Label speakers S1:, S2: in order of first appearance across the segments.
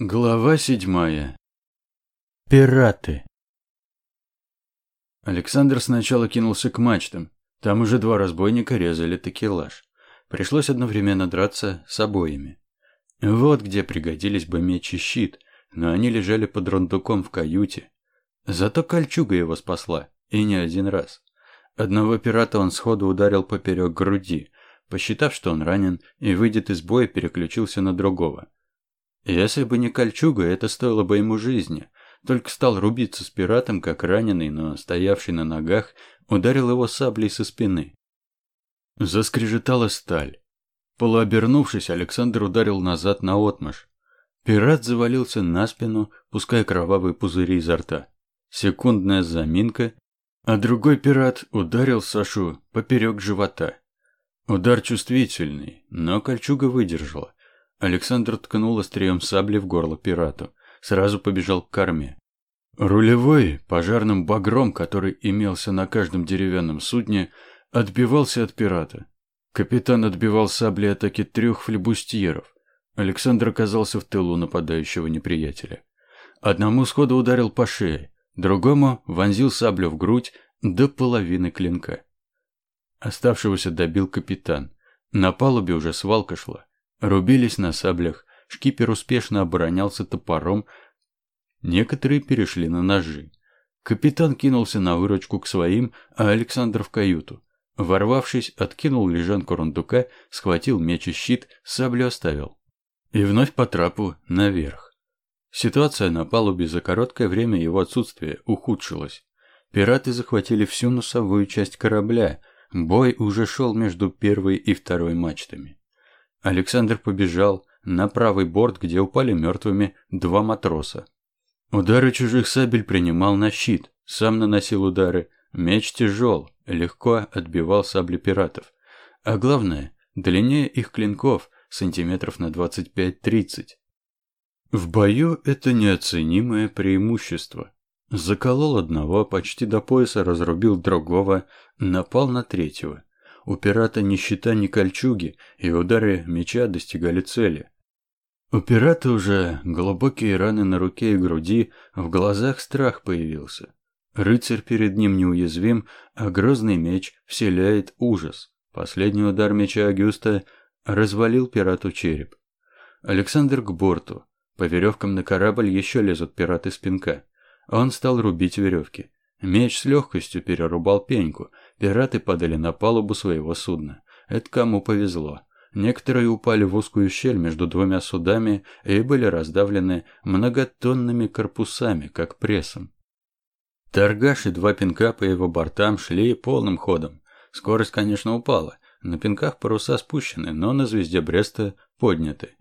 S1: Глава седьмая. Пираты. Александр сначала кинулся к мачтам. Там уже два разбойника резали такелаж. Пришлось одновременно драться с обоими. Вот где пригодились бы меч и щит, но они лежали под рундуком в каюте. Зато кольчуга его спасла, и не один раз. Одного пирата он сходу ударил поперек груди, посчитав, что он ранен, и выйдет из боя, переключился на другого – если бы не кольчуга, это стоило бы ему жизни. Только стал рубиться с пиратом, как раненый, но стоявший на ногах, ударил его саблей со спины. Заскрежетала сталь. Полуобернувшись, Александр ударил назад на отмаш. Пират завалился на спину, пуская кровавые пузыри изо рта. Секундная заминка, а другой пират ударил Сашу поперек живота. Удар чувствительный, но кольчуга выдержала. Александр ткнул острием сабли в горло пирату. Сразу побежал к корме. Рулевой, пожарным багром, который имелся на каждом деревянном судне, отбивался от пирата. Капитан отбивал сабли атаки трех флебустьеров. Александр оказался в тылу нападающего неприятеля. Одному сходу ударил по шее, другому вонзил саблю в грудь до половины клинка. Оставшегося добил капитан. На палубе уже свалка шла. Рубились на саблях, шкипер успешно оборонялся топором, некоторые перешли на ножи. Капитан кинулся на выручку к своим, а Александр в каюту. Ворвавшись, откинул лежанку рундука, схватил меч и щит, саблю оставил. И вновь по трапу наверх. Ситуация на палубе за короткое время его отсутствия ухудшилась. Пираты захватили всю носовую часть корабля, бой уже шел между первой и второй мачтами. Александр побежал на правый борт, где упали мертвыми два матроса. Удары чужих сабель принимал на щит, сам наносил удары. Меч тяжел, легко отбивал сабли пиратов. А главное, длиннее их клинков, сантиметров на 25-30. В бою это неоценимое преимущество. Заколол одного, почти до пояса разрубил другого, напал на третьего. У пирата ни щита, ни кольчуги, и удары меча достигали цели. У пирата уже глубокие раны на руке и груди, в глазах страх появился. Рыцарь перед ним неуязвим, а грозный меч вселяет ужас. Последний удар меча Агюста развалил пирату череп. Александр к борту. По веревкам на корабль еще лезут пираты спинка. Он стал рубить веревки. Меч с легкостью перерубал пеньку, пираты падали на палубу своего судна. Это кому повезло. Некоторые упали в узкую щель между двумя судами и были раздавлены многотонными корпусами, как прессом. Торгаш и два пинка по его бортам шли полным ходом. Скорость, конечно, упала. На пинках паруса спущены, но на звезде Бреста подняты.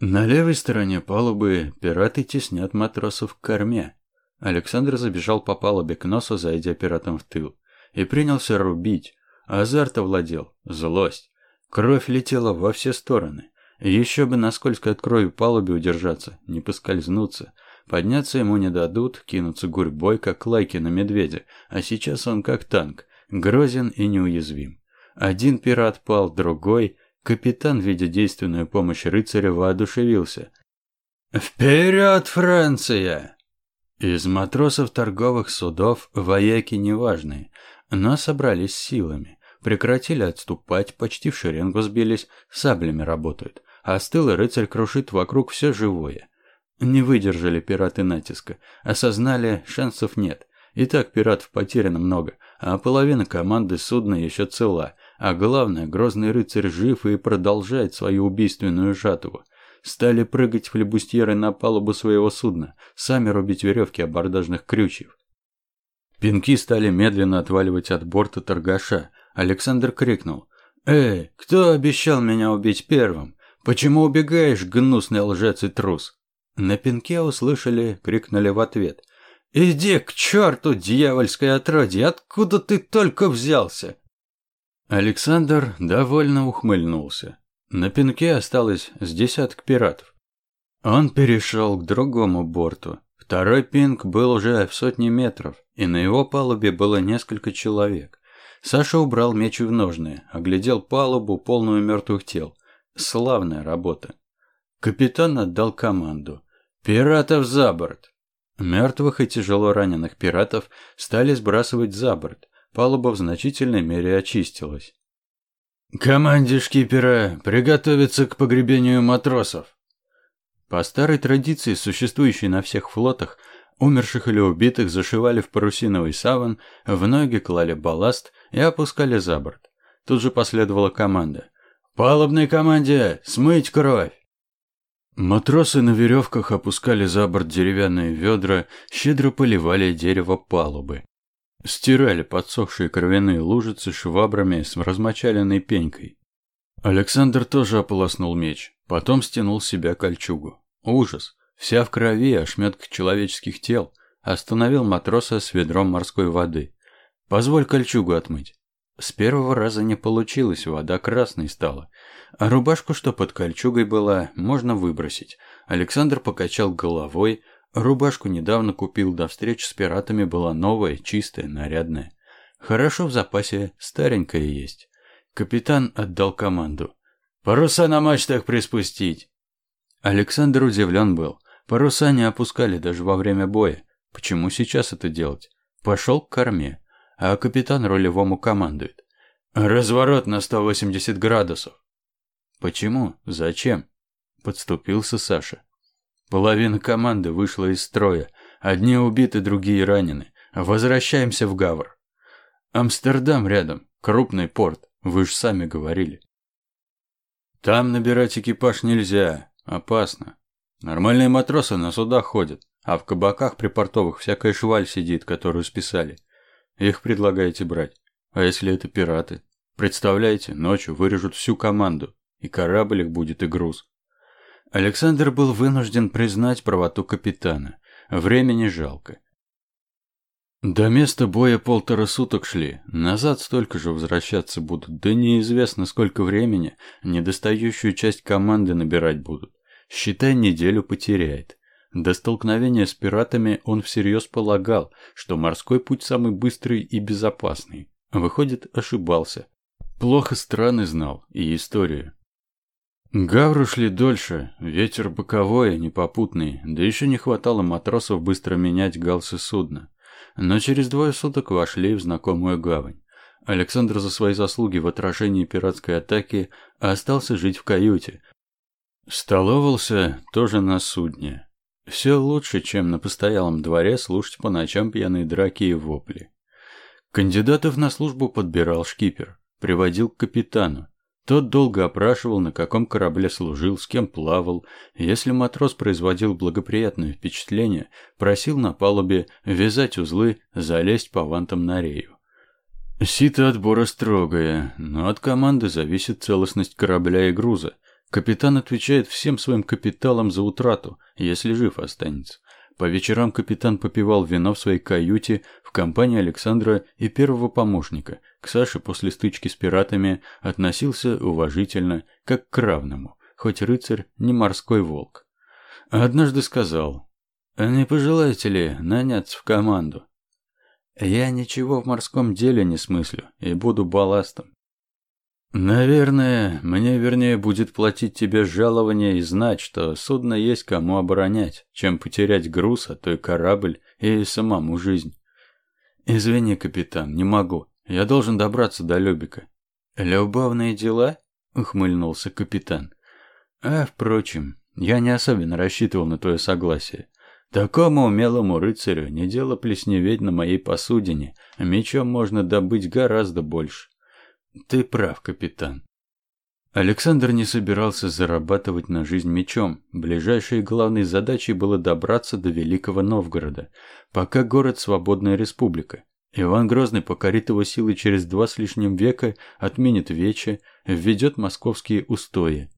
S1: На левой стороне палубы пираты теснят матросов к корме. Александр забежал по палубе к носу, зайдя пиратом в тыл, и принялся рубить. Азарт овладел, злость. Кровь летела во все стороны. Еще бы на скользкой от крови палубе удержаться, не поскользнуться. Подняться ему не дадут, кинуться гурьбой, как лайки на медведя, а сейчас он как танк, грозен и неуязвим. Один пират пал, другой. Капитан, видя действенную помощь рыцаря, воодушевился. «Вперед, Франция!» Из матросов торговых судов вояки неважные, но собрались силами. Прекратили отступать, почти в шеренгу сбились, саблями работают, а стылый рыцарь крушит вокруг все живое. Не выдержали пираты натиска, осознали, шансов нет. И так пиратов потеряно много, а половина команды судна еще цела, а главное, грозный рыцарь жив и продолжает свою убийственную жатву. Стали прыгать флебустьеры на палубу своего судна, сами рубить веревки абордажных крючев. Пинки стали медленно отваливать от борта торгаша. Александр крикнул. «Эй, кто обещал меня убить первым? Почему убегаешь, гнусный лжец и трус?» На пинке услышали, крикнули в ответ. «Иди к черту, дьявольское отродье! Откуда ты только взялся?» Александр довольно ухмыльнулся. На пинке осталось с десяток пиратов. Он перешел к другому борту. Второй пинг был уже в сотне метров, и на его палубе было несколько человек. Саша убрал меч в ножны, оглядел палубу, полную мертвых тел. Славная работа. Капитан отдал команду. «Пиратов за борт!» Мертвых и тяжело раненых пиратов стали сбрасывать за борт. Палуба в значительной мере очистилась. «Команде шкипера приготовиться к погребению матросов!» По старой традиции, существующей на всех флотах, умерших или убитых зашивали в парусиновый саван, в ноги клали балласт и опускали за борт. Тут же последовала команда. «Палубной команде! Смыть кровь!» Матросы на веревках опускали за борт деревянные ведра, щедро поливали дерево палубы. Стирали подсохшие кровяные лужицы швабрами с размочаленной пенькой. Александр тоже ополоснул меч, потом стянул с себя кольчугу. Ужас! Вся в крови ошметка человеческих тел. Остановил матроса с ведром морской воды. «Позволь кольчугу отмыть». С первого раза не получилось, вода красной стала. А рубашку, что под кольчугой была, можно выбросить. Александр покачал головой, Рубашку недавно купил, до встречи с пиратами была новая, чистая, нарядная. Хорошо в запасе, старенькая есть. Капитан отдал команду. «Паруса на мачтах приспустить!» Александр удивлен был. Паруса не опускали даже во время боя. Почему сейчас это делать? Пошел к корме, а капитан рулевому командует. «Разворот на 180 градусов!» «Почему? Зачем?» Подступился Саша. Половина команды вышла из строя. Одни убиты, другие ранены. Возвращаемся в Гавр. Амстердам рядом, крупный порт, вы же сами говорили. Там набирать экипаж нельзя, опасно. Нормальные матросы на судах ходят, а в кабаках припортовых всякая шваль сидит, которую списали. Их предлагаете брать. А если это пираты? Представляете, ночью вырежут всю команду, и корабль их будет, и груз. Александр был вынужден признать правоту капитана. Времени жалко. До места боя полтора суток шли, назад столько же возвращаться будут, да неизвестно сколько времени недостающую часть команды набирать будут. Считай, неделю потеряет. До столкновения с пиратами он всерьез полагал, что морской путь самый быстрый и безопасный. Выходит, ошибался. Плохо страны знал и историю. Гавру шли дольше, ветер боковой, а непопутный, да еще не хватало матросов быстро менять галсы судна. Но через двое суток вошли в знакомую гавань. Александр за свои заслуги в отражении пиратской атаки остался жить в каюте. Столовался тоже на судне. Все лучше, чем на постоялом дворе слушать по ночам пьяные драки и вопли. Кандидатов на службу подбирал шкипер, приводил к капитану. Тот долго опрашивал, на каком корабле служил, с кем плавал. Если матрос производил благоприятное впечатление, просил на палубе вязать узлы, залезть по вантам на рею. Сито отбора строгое, но от команды зависит целостность корабля и груза. Капитан отвечает всем своим капиталом за утрату, если жив останется. По вечерам капитан попивал вино в своей каюте в компании Александра и первого помощника. К Саше после стычки с пиратами относился уважительно, как к равному, хоть рыцарь не морской волк. однажды сказал, «Не пожелаете ли наняться в команду?» «Я ничего в морском деле не смыслю и буду балластом. Наверное, мне вернее будет платить тебе жалование и знать, что судно есть кому оборонять, чем потерять груз, а то и корабль, и самому жизнь. Извини, капитан, не могу. Я должен добраться до Любика. Любовные дела? Ухмыльнулся капитан. А, впрочем, я не особенно рассчитывал на твое согласие. Такому умелому рыцарю не дело плесневеть на моей посудине, мечом можно добыть гораздо больше. Ты прав, капитан. Александр не собирался зарабатывать на жизнь мечом. Ближайшей главной задачей было добраться до Великого Новгорода, пока город свободная республика. Иван Грозный покорит его силы через два с лишним века, отменит вече, введет московские устои.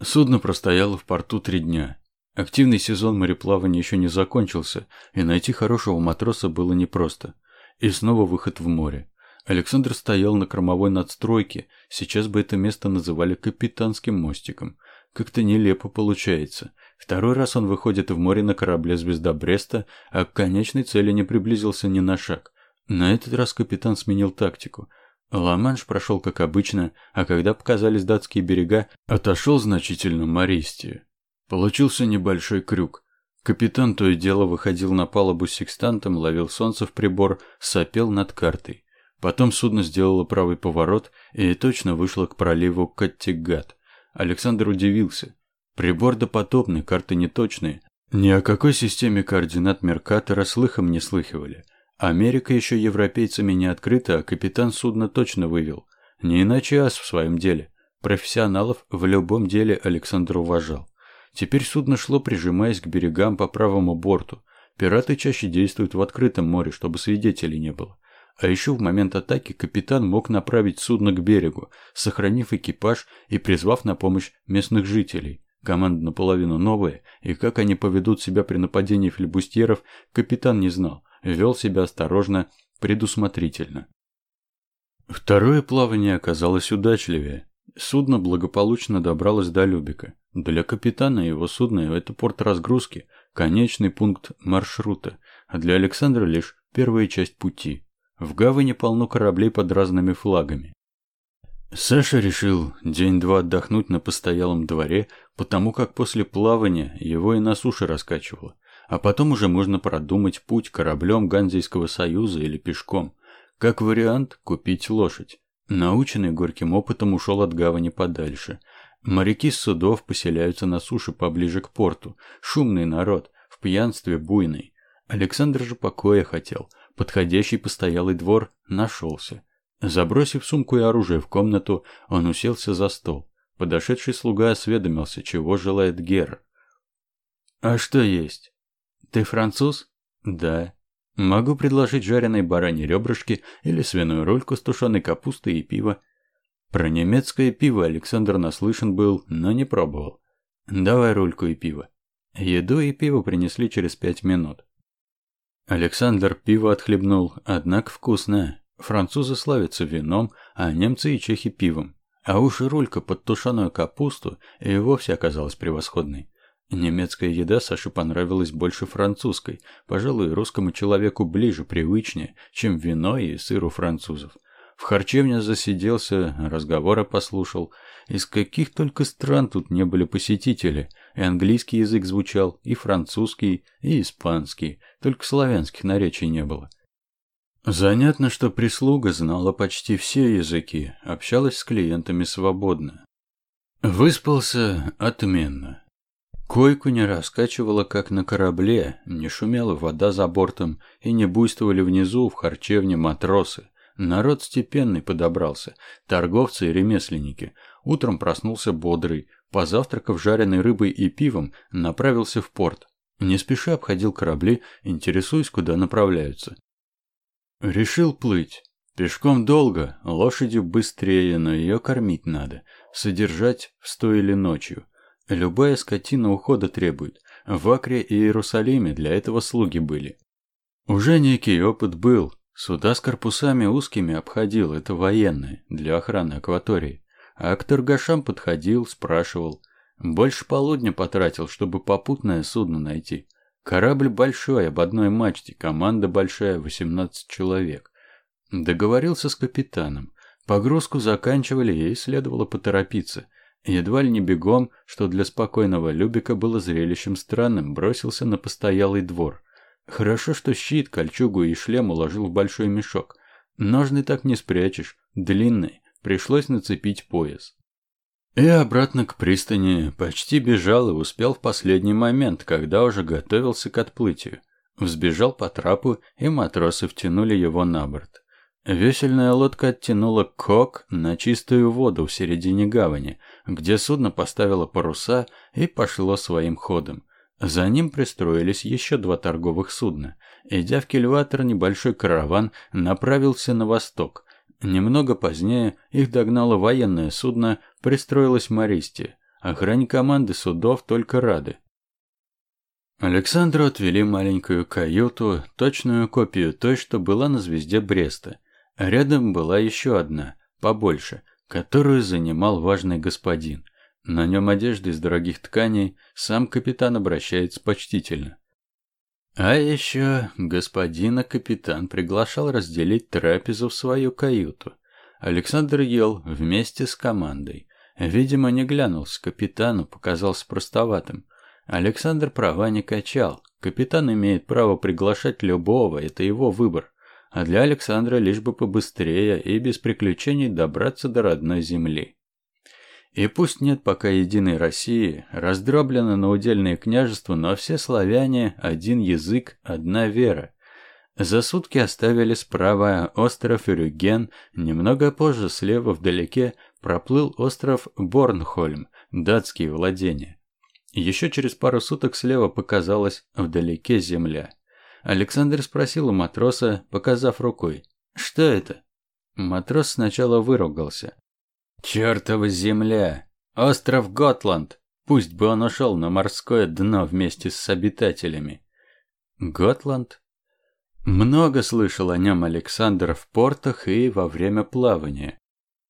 S1: Судно простояло в порту три дня. Активный сезон мореплавания еще не закончился, и найти хорошего матроса было непросто. И снова выход в море. Александр стоял на кормовой надстройке, сейчас бы это место называли капитанским мостиком. Как-то нелепо получается. Второй раз он выходит в море на корабле «Звезда Бреста», а к конечной цели не приблизился ни на шаг. На этот раз капитан сменил тактику. Ла-Манш прошел как обычно, а когда показались датские берега, отошел значительно Мористию. Получился небольшой крюк. Капитан то и дело выходил на палубу с секстантом, ловил солнце в прибор, сопел над картой. Потом судно сделало правый поворот и точно вышло к проливу Каттигат. Александр удивился. Прибор допотопный, карты неточные. Ни о какой системе координат Меркатора слыхом не слыхивали. Америка еще европейцами не открыта, а капитан судна точно вывел. Не иначе ас в своем деле. Профессионалов в любом деле Александр уважал. Теперь судно шло, прижимаясь к берегам по правому борту. Пираты чаще действуют в открытом море, чтобы свидетелей не было. А еще в момент атаки капитан мог направить судно к берегу, сохранив экипаж и призвав на помощь местных жителей. Команда наполовину новая, и как они поведут себя при нападении флебустьеров, капитан не знал, вел себя осторожно, предусмотрительно. Второе плавание оказалось удачливее. Судно благополучно добралось до Любика. Для капитана и его судна это порт разгрузки, конечный пункт маршрута, а для Александра лишь первая часть пути. В гавани полно кораблей под разными флагами. Саша решил день-два отдохнуть на постоялом дворе, потому как после плавания его и на суше раскачивало. А потом уже можно продумать путь кораблем Ганзейского союза или пешком. Как вариант, купить лошадь. Наученный горьким опытом ушел от гавани подальше. Моряки с судов поселяются на суше поближе к порту. Шумный народ, в пьянстве буйный. Александр же покоя хотел – Подходящий постоялый двор нашелся. Забросив сумку и оружие в комнату, он уселся за стол. Подошедший слуга осведомился, чего желает Гер. «А что есть? Ты француз?» «Да». «Могу предложить жареные бараньи ребрышки или свиную рульку с тушеной капустой и пиво». Про немецкое пиво Александр наслышан был, но не пробовал. «Давай рульку и пиво». Еду и пиво принесли через пять минут. Александр пиво отхлебнул, однако вкусное. Французы славятся вином, а немцы и чехи пивом. А уж и рулька под тушеную капусту и вовсе оказалась превосходной. Немецкая еда Саше понравилась больше французской, пожалуй, русскому человеку ближе, привычнее, чем вино и сыр у французов. В харчевне засиделся, разговоры послушал. Из каких только стран тут не были посетители. И английский язык звучал, и французский, и испанский. Только славянских наречий не было. Занятно, что прислуга знала почти все языки, общалась с клиентами свободно. Выспался отменно. Койку не раскачивала, как на корабле, не шумела вода за бортом и не буйствовали внизу в харчевне матросы. Народ степенный подобрался, торговцы и ремесленники. Утром проснулся бодрый, позавтракав жареной рыбой и пивом, направился в порт. Не спеша обходил корабли, интересуясь, куда направляются. Решил плыть. Пешком долго, лошадью быстрее, но ее кормить надо, содержать в стойле ночью. Любая скотина ухода требует. В Акре и Иерусалиме для этого слуги были. Уже некий опыт был, Суда с корпусами узкими обходил, это военные, для охраны акватории. А к торгашам подходил, спрашивал. Больше полудня потратил, чтобы попутное судно найти. Корабль большой, об одной мачте, команда большая, 18 человек. Договорился с капитаном. Погрузку заканчивали, и следовало поторопиться. Едва ли не бегом, что для спокойного Любика было зрелищем странным, бросился на постоялый двор. Хорошо, что щит, кольчугу и шлем уложил в большой мешок. Ножны так не спрячешь, длинный, пришлось нацепить пояс. И обратно к пристани почти бежал и успел в последний момент, когда уже готовился к отплытию. Взбежал по трапу, и матросы втянули его на борт. Весельная лодка оттянула кок на чистую воду в середине гавани, где судно поставило паруса и пошло своим ходом. За ним пристроились еще два торговых судна. Идя в кильватор, небольшой караван направился на восток. Немного позднее их догнало военное судно, пристроилось Мористи. Охране команды судов только рады. Александру отвели маленькую каюту, точную копию той, что была на звезде Бреста. Рядом была еще одна, побольше, которую занимал важный господин – на нем одежда из дорогих тканей, сам капитан обращается почтительно. А еще господина капитан приглашал разделить трапезу в свою каюту. Александр ел вместе с командой. Видимо, не глянулся капитану, показался простоватым. Александр права не качал. Капитан имеет право приглашать любого, это его выбор. А для Александра лишь бы побыстрее и без приключений добраться до родной земли. И пусть нет пока единой России, раздроблено на удельные княжества, но все славяне – один язык, одна вера. За сутки оставили справа остров Рюген, немного позже слева вдалеке проплыл остров Борнхольм, датские владения. Еще через пару суток слева показалась вдалеке земля. Александр спросил у матроса, показав рукой. «Что это?» Матрос сначала выругался. «Чертова земля! Остров Готланд! Пусть бы он ушел на морское дно вместе с обитателями!» «Готланд?» Много слышал о нем Александр в портах и во время плавания.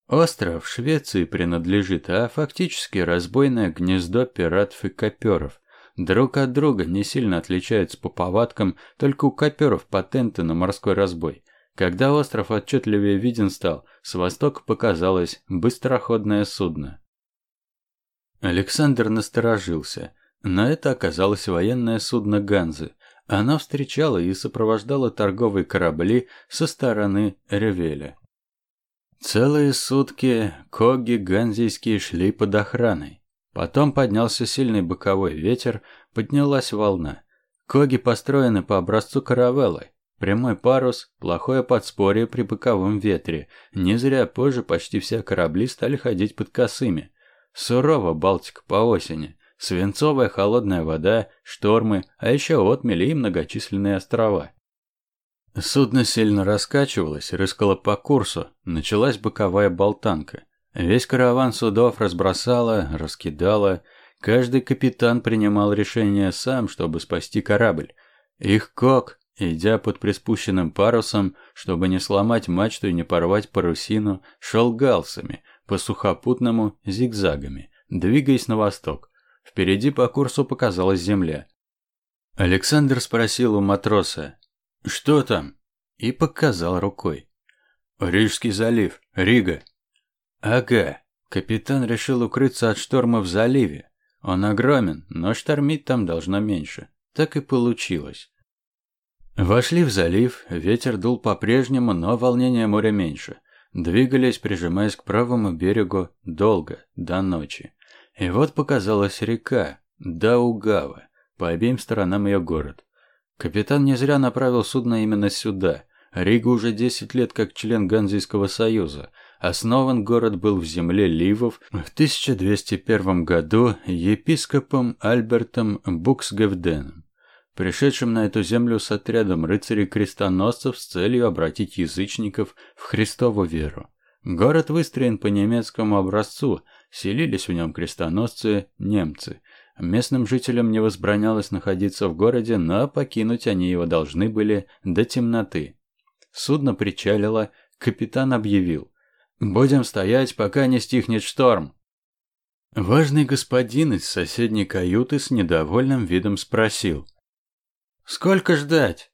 S1: Остров Швеции принадлежит, а фактически разбойное гнездо пиратов и коперов. Друг от друга не сильно отличаются по повадкам, только у коперов патенты на морской разбой. Когда остров отчетливее виден стал, с востока показалось быстроходное судно. Александр насторожился. На это оказалось военное судно Ганзы. Она встречала и сопровождала торговые корабли со стороны Ревеля. Целые сутки коги ганзийские шли под охраной. Потом поднялся сильный боковой ветер, поднялась волна. Коги построены по образцу каравеллы. Прямой парус, плохое подспорье при боковом ветре. Не зря позже почти все корабли стали ходить под косыми. Сурова Балтика по осени. Свинцовая холодная вода, штормы, а еще отмели и многочисленные острова. Судно сильно раскачивалось, рыскало по курсу, началась боковая болтанка. Весь караван судов разбросало, раскидало. Каждый капитан принимал решение сам, чтобы спасти корабль. Их кок, идя под приспущенным парусом, чтобы не сломать мачту и не порвать парусину, шел галсами, по сухопутному зигзагами, двигаясь на восток. Впереди по курсу показалась земля. Александр спросил у матроса, «Что там?» и показал рукой. «Рижский залив, Рига». «Ага». Капитан решил укрыться от шторма в заливе. Он огромен, но штормить там должно меньше. Так и получилось. Вошли в залив, ветер дул по-прежнему, но волнение моря меньше. Двигались, прижимаясь к правому берегу, долго, до ночи. И вот показалась река, Даугава, по обеим сторонам ее город. Капитан не зря направил судно именно сюда. Рига уже 10 лет как член Ганзийского союза. Основан город был в земле Ливов в 1201 году епископом Альбертом Буксгевденом, пришедшим на эту землю с отрядом рыцарей-крестоносцев с целью обратить язычников в Христову веру. Город выстроен по немецкому образцу, селились в нем крестоносцы, немцы. Местным жителям не возбранялось находиться в городе, но покинуть они его должны были до темноты. Судно причалило, капитан объявил. «Будем стоять, пока не стихнет шторм». Важный господин из соседней каюты с недовольным видом спросил. «Сколько ждать?»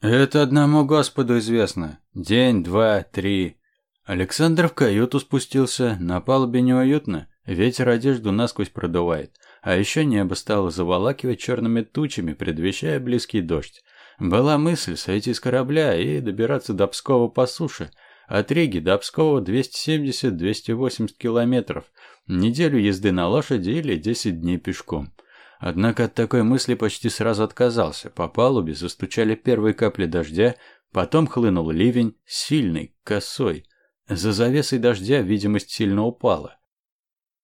S1: «Это одному Господу известно. День, два, три. Александр в каюту спустился, на палубе неуютно, ветер одежду насквозь продувает, а еще небо стало заволакивать черными тучами, предвещая близкий дождь. Была мысль сойти с корабля и добираться до Пскова по суше. От Риги до Пскова 270-280 километров, неделю езды на лошади или 10 дней пешком. Однако от такой мысли почти сразу отказался. По палубе застучали первые капли дождя, потом хлынул ливень, сильный, косой. За завесой дождя видимость сильно упала.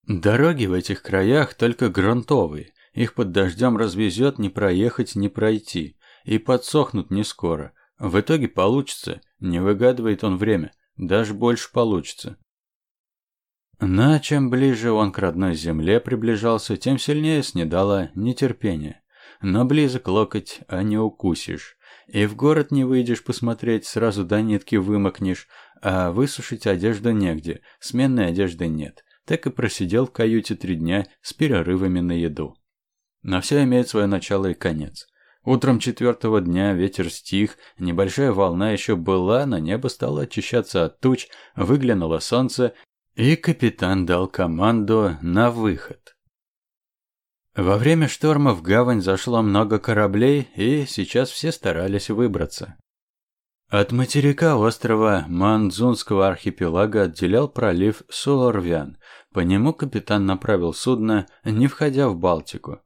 S1: Дороги в этих краях только грунтовые, их под дождем развезет не проехать, не пройти, и подсохнут не скоро. В итоге получится, не выгадывает он время, даже больше получится. Но чем ближе он к родной земле приближался, тем сильнее снедало нетерпение. Но близок локоть, а не укусишь. И в город не выйдешь посмотреть, сразу до нитки вымокнешь, а высушить одежду негде, сменной одежды нет. Так и просидел в каюте три дня с перерывами на еду. Но все имеет свое начало и конец. Утром четвертого дня ветер стих, небольшая волна еще была, но небо стало очищаться от туч, выглянуло солнце, и капитан дал команду на выход. Во время шторма в гавань зашло много кораблей, и сейчас все старались выбраться. От материка острова Манзунского архипелага отделял пролив Солорвян. По нему капитан направил судно, не входя в Балтику.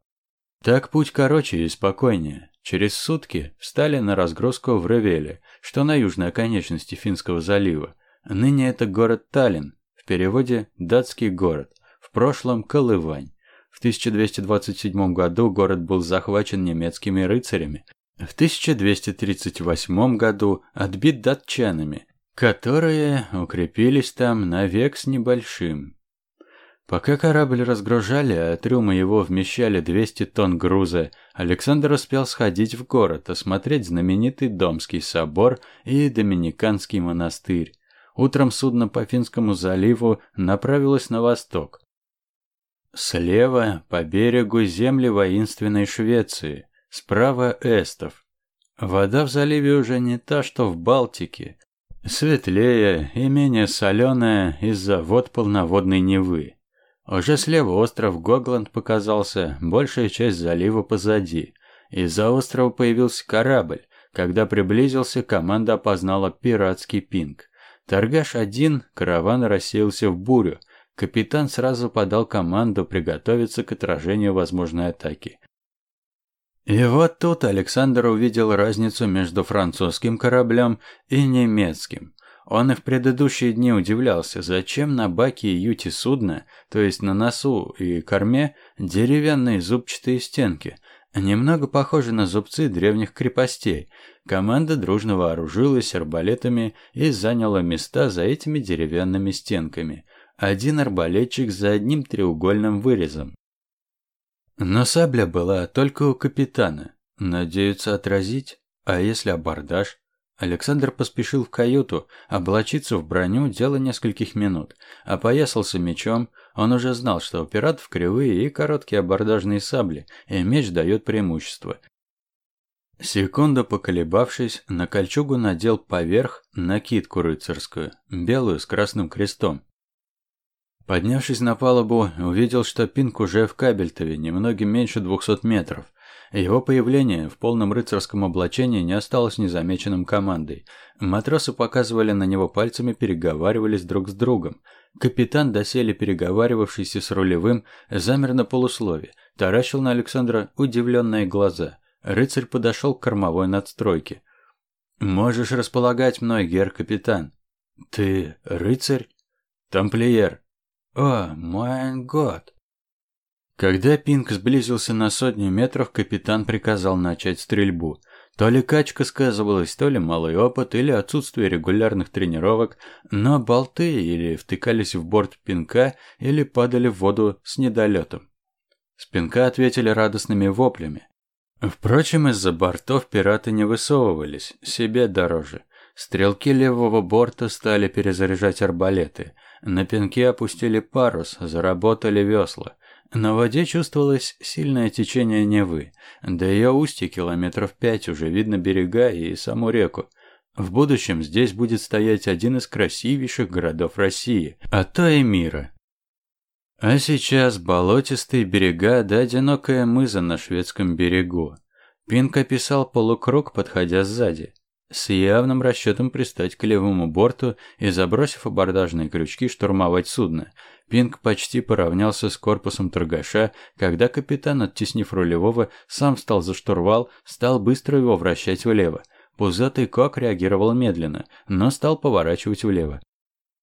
S1: Так путь короче и спокойнее. Через сутки встали на разгрузку в Ревеле, что на южной оконечности Финского залива. Ныне это город Таллин, переводе «датский город», в прошлом Колывань. В 1227 году город был захвачен немецкими рыцарями, в 1238 году отбит датчанами, которые укрепились там навек с небольшим. Пока корабль разгружали, а трюмы его вмещали 200 тонн груза, Александр успел сходить в город, осмотреть знаменитый Домский собор и Доминиканский монастырь. Утром судно по Финскому заливу направилось на восток. Слева по берегу земли воинственной Швеции, справа эстов. Вода в заливе уже не та, что в Балтике. Светлее и менее соленая из-за вод полноводной Невы. Уже слева остров Гогланд показался, большая часть залива позади. Из-за острова появился корабль. Когда приблизился, команда опознала пиратский пинг. Торгаш один, караван рассеялся в бурю. Капитан сразу подал команду приготовиться к отражению возможной атаки. И вот тут Александр увидел разницу между французским кораблем и немецким. Он и в предыдущие дни удивлялся, зачем на баке и юте судна, то есть на носу и корме, деревянные зубчатые стенки, немного похожи на зубцы древних крепостей. Команда дружно вооружилась арбалетами и заняла места за этими деревянными стенками. Один арбалетчик за одним треугольным вырезом. Но сабля была только у капитана. Надеются отразить? А если абордаж? Александр поспешил в каюту, облачиться в броню – дело нескольких минут. Опоясался мечом, он уже знал, что у пиратов кривые и короткие абордажные сабли, и меч дает преимущество. Секунду поколебавшись, на кольчугу надел поверх накидку рыцарскую, белую с красным крестом. Поднявшись на палубу, увидел, что Пинк уже в Кабельтове, немногим меньше двухсот метров – его появление в полном рыцарском облачении не осталось незамеченным командой. Матросы показывали на него пальцами, переговаривались друг с другом. Капитан, доселе переговаривавшийся с рулевым, замер на полуслове, таращил на Александра удивленные глаза. Рыцарь подошел к кормовой надстройке. «Можешь располагать мной, гер-капитан». «Ты рыцарь?» «Тамплиер». «О, мой год!» Когда Пинк сблизился на сотню метров, капитан приказал начать стрельбу. То ли качка сказывалась, то ли малый опыт, или отсутствие регулярных тренировок, но болты или втыкались в борт пинка, или падали в воду с недолетом. С пинка ответили радостными воплями. Впрочем, из-за бортов пираты не высовывались, себе дороже. Стрелки левого борта стали перезаряжать арбалеты. На пинке опустили парус, заработали весла. На воде чувствовалось сильное течение Невы. До ее устья километров пять уже видно берега и саму реку. В будущем здесь будет стоять один из красивейших городов России, а то и мира. А сейчас болотистые берега да одинокая мыза на шведском берегу. Пинк описал полукруг, подходя сзади с явным расчетом пристать к левому борту и, забросив абордажные крючки, штурмовать судно. Пинг почти поравнялся с корпусом торгаша, когда капитан, оттеснив рулевого, сам встал за штурвал, стал быстро его вращать влево. Пузатый кок реагировал медленно, но стал поворачивать влево.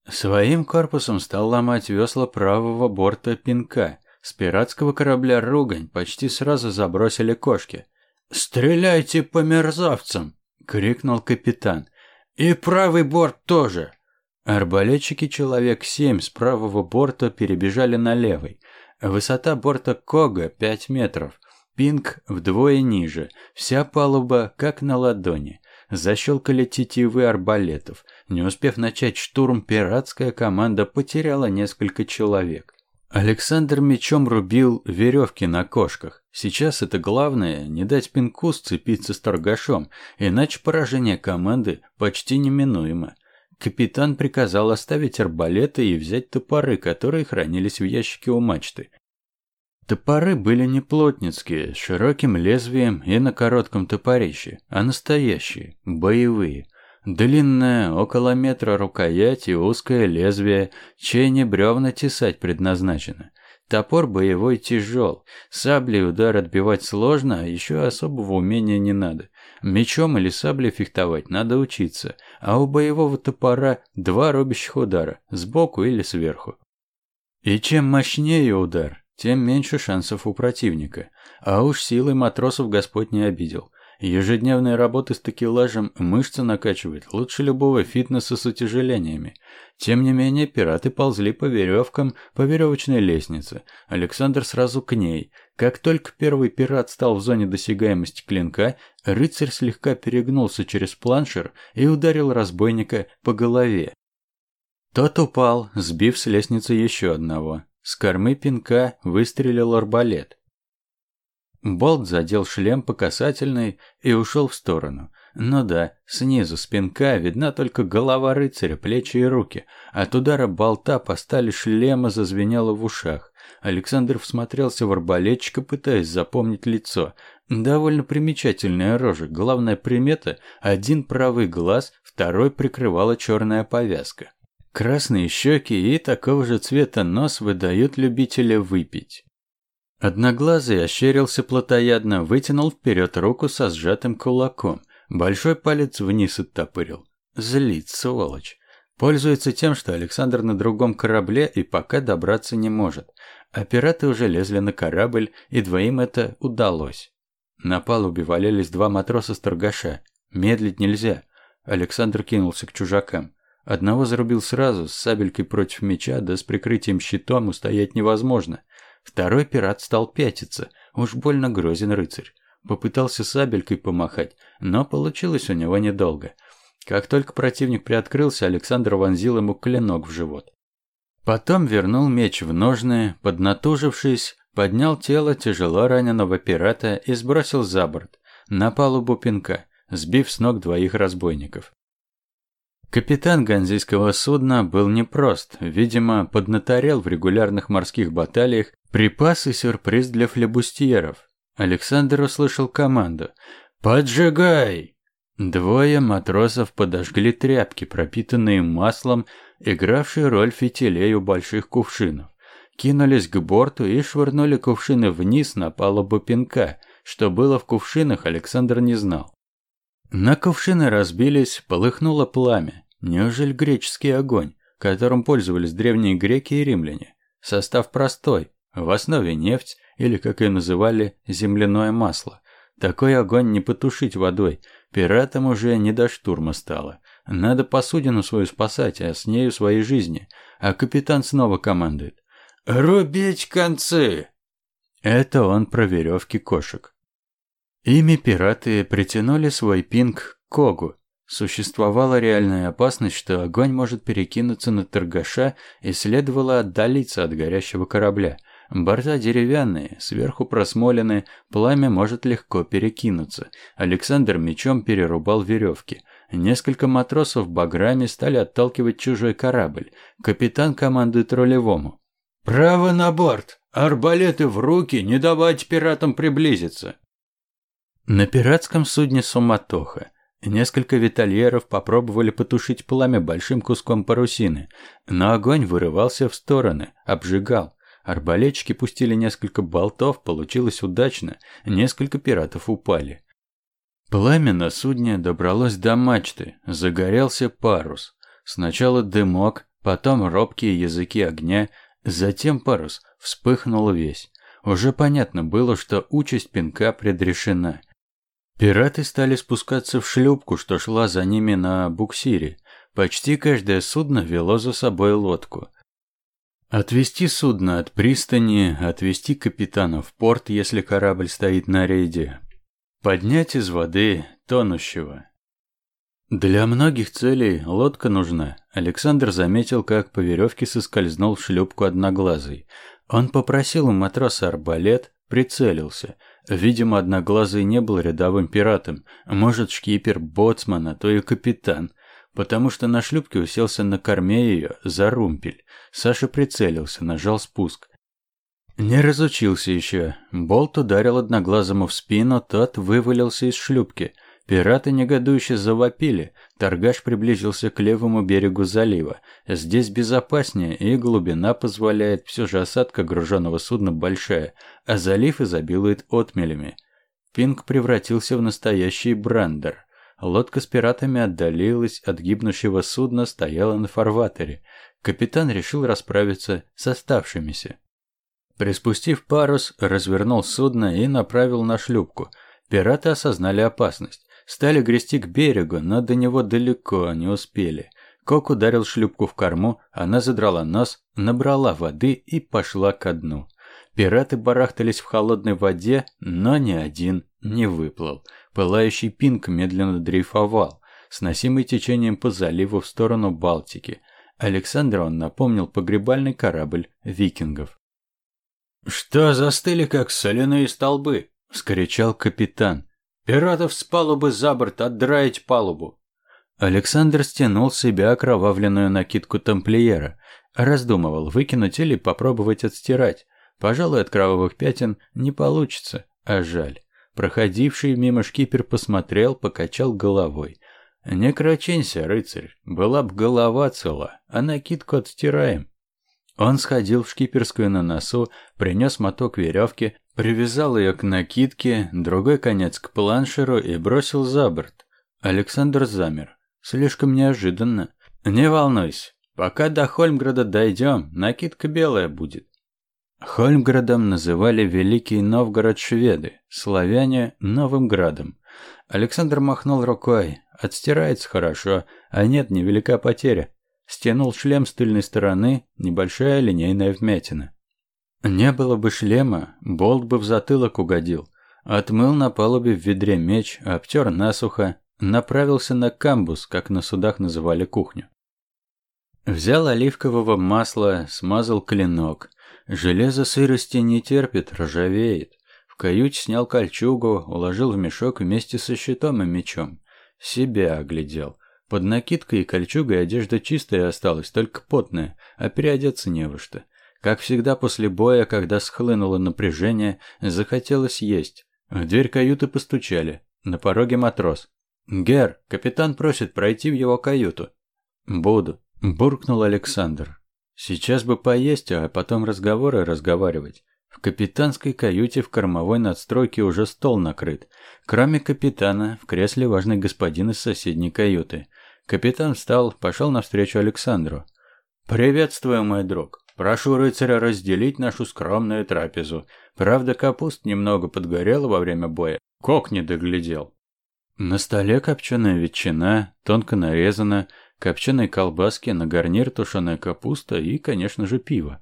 S1: Своим корпусом стал ломать весла правого борта пинка. С пиратского корабля «Ругань» почти сразу забросили кошки. «Стреляйте по мерзавцам!» крикнул капитан. «И правый борт тоже!» Арбалетчики человек семь с правого борта перебежали на левый. Высота борта Кога пять метров. Пинг вдвое ниже. Вся палуба как на ладони. Защелкали тетивы арбалетов. Не успев начать штурм, пиратская команда потеряла несколько человек. Александр мечом рубил веревки на кошках. Сейчас это главное – не дать пинку сцепиться с торгашом, иначе поражение команды почти неминуемо. Капитан приказал оставить арбалеты и взять топоры, которые хранились в ящике у мачты. Топоры были не плотницкие, с широким лезвием и на коротком топорище, а настоящие, боевые. Длинная, около метра рукоять и узкое лезвие, чей бревна тесать предназначено. Топор боевой тяжел, саблей удар отбивать сложно, а еще особого умения не надо. Мечом или саблей фехтовать надо учиться, а у боевого топора два рубящих удара, сбоку или сверху. И чем мощнее удар, тем меньше шансов у противника. А уж силой матросов Господь не обидел. Ежедневная работа с такелажем мышцы накачивает лучше любого фитнеса с утяжелениями. Тем не менее, пираты ползли по веревкам по веревочной лестнице. Александр сразу к ней. Как только первый пират стал в зоне досягаемости клинка, рыцарь слегка перегнулся через планшер и ударил разбойника по голове. Тот упал, сбив с лестницы еще одного. С кормы пинка выстрелил арбалет. Болт задел шлем по касательной и ушел в сторону. Ну да, снизу спинка видна только голова рыцаря, плечи и руки. От удара болта по стали шлема зазвенело в ушах. Александр всмотрелся в арбалетчика, пытаясь запомнить лицо. Довольно примечательная рожа. Главная примета – один правый глаз, второй прикрывала черная повязка. Красные щеки и такого же цвета нос выдают любителя выпить. Одноглазый ощерился плотоядно, вытянул вперед руку со сжатым кулаком. Большой палец вниз оттопырил. Злит, сволочь. Пользуется тем, что Александр на другом корабле и пока добраться не может. А пираты уже лезли на корабль, и двоим это удалось. На палубе валялись два матроса с торгаша. Медлить нельзя. Александр кинулся к чужакам. Одного зарубил сразу, с сабелькой против меча, да с прикрытием щитом устоять невозможно. Второй пират стал пятиться, уж больно грозен рыцарь. Попытался сабелькой помахать, но получилось у него недолго. Как только противник приоткрылся, Александр вонзил ему клинок в живот. Потом вернул меч в ножны, поднатужившись, поднял тело тяжело раненого пирата и сбросил за борт, на палубу пинка, сбив с ног двоих разбойников. Капитан ганзийского судна был непрост, видимо, поднаторел в регулярных морских баталиях Припас и сюрприз для флебустьеров. Александр услышал команду «Поджигай!». Двое матросов подожгли тряпки, пропитанные маслом, игравшие роль фитилей у больших кувшинов. Кинулись к борту и швырнули кувшины вниз на палубу пинка. Что было в кувшинах, Александр не знал. На кувшины разбились, полыхнуло пламя. Неужели греческий огонь, которым пользовались древние греки и римляне? Состав простой. В основе нефть, или, как ее называли, земляное масло. Такой огонь не потушить водой. Пиратам уже не до штурма стало. Надо посудину свою спасать, а с нею своей жизни. А капитан снова командует. «Рубить концы!» Это он про веревки кошек. Ими пираты притянули свой пинг к Когу. Существовала реальная опасность, что огонь может перекинуться на торгаша и следовало отдалиться от горящего корабля. Борта деревянные, сверху просмолены, пламя может легко перекинуться. Александр мечом перерубал веревки. Несколько матросов баграми стали отталкивать чужой корабль. Капитан командует рулевому. «Право на борт! Арбалеты в руки! Не давать пиратам приблизиться!» На пиратском судне суматоха. Несколько витальеров попробовали потушить пламя большим куском парусины, но огонь вырывался в стороны, обжигал. Арбалетчики пустили несколько болтов, получилось удачно, несколько пиратов упали. Пламя на судне добралось до мачты, загорелся парус. Сначала дымок, потом робкие языки огня, затем парус вспыхнул весь. Уже понятно было, что участь пинка предрешена. Пираты стали спускаться в шлюпку, что шла за ними на буксире. Почти каждое судно вело за собой лодку. Отвести судно от пристани, отвести капитана в порт, если корабль стоит на рейде. Поднять из воды тонущего. Для многих целей лодка нужна. Александр заметил, как по веревке соскользнул в шлюпку одноглазый. Он попросил у матроса арбалет, прицелился. Видимо, Одноглазый не был рядовым пиратом, может, шкипер, боцман, а то и капитан, потому что на шлюпке уселся на корме ее, за румпель. Саша прицелился, нажал спуск. Не разучился еще. Болт ударил Одноглазому в спину, тот вывалился из шлюпки – Пираты негодующе завопили. Торгаш приблизился к левому берегу залива. Здесь безопаснее, и глубина позволяет, все же осадка груженного судна большая, а залив изобилует отмелями. Пинг превратился в настоящий брандер. Лодка с пиратами отдалилась от гибнущего судна, стояла на фарватере. Капитан решил расправиться с оставшимися. Приспустив парус, развернул судно и направил на шлюпку. Пираты осознали опасность. Стали грести к берегу, но до него далеко не успели. Кок ударил шлюпку в корму, она задрала нос, набрала воды и пошла ко дну. Пираты барахтались в холодной воде, но ни один не выплыл. Пылающий пинг медленно дрейфовал, сносимый течением по заливу в сторону Балтики. Александр он напомнил погребальный корабль викингов. «Что застыли, как соляные столбы?» – вскричал капитан. «Пиратов с палубы за борт, отдраить палубу!» Александр стянул с себя окровавленную накидку тамплиера. Раздумывал, выкинуть или попробовать отстирать. Пожалуй, от кровавых пятен не получится, а жаль. Проходивший мимо шкипер посмотрел, покачал головой. «Не краченься, рыцарь, была б голова цела, а накидку отстираем». Он сходил в шкиперскую на носу, принес моток веревки, привязал ее к накидке, другой конец к планшеру и бросил за борт. Александр замер. Слишком неожиданно. «Не волнуйся, пока до Хольмграда дойдем, накидка белая будет». Хольмградом называли Великий Новгород шведы, славяне – Новым Градом. Александр махнул рукой. Отстирается хорошо, а нет, невелика потеря. Стянул шлем с тыльной стороны, небольшая линейная вмятина. Не было бы шлема, болт бы в затылок угодил. Отмыл на палубе в ведре меч, обтер насухо, направился на камбус, как на судах называли кухню. Взял оливкового масла, смазал клинок. Железо сырости не терпит, ржавеет. В каюте снял кольчугу, уложил в мешок вместе со щитом и мечом. Себя оглядел. Под накидкой и кольчугой одежда чистая осталась, только потная, а переодеться не во что. Как всегда после боя, когда схлынуло напряжение, захотелось есть. В дверь каюты постучали. На пороге матрос. «Гер, капитан просит пройти в его каюту». «Буду», – буркнул Александр. «Сейчас бы поесть, а потом разговоры разговаривать». В капитанской каюте в кормовой надстройке уже стол накрыт. Кроме капитана, в кресле важный господин из соседней каюты. Капитан встал, пошел навстречу Александру. «Приветствую, мой друг. Прошу рыцаря разделить нашу скромную трапезу. Правда, капуст немного подгорела во время боя. Кок не доглядел». На столе копченая ветчина, тонко нарезана, копченые колбаски, на гарнир тушеная капуста и, конечно же, пиво.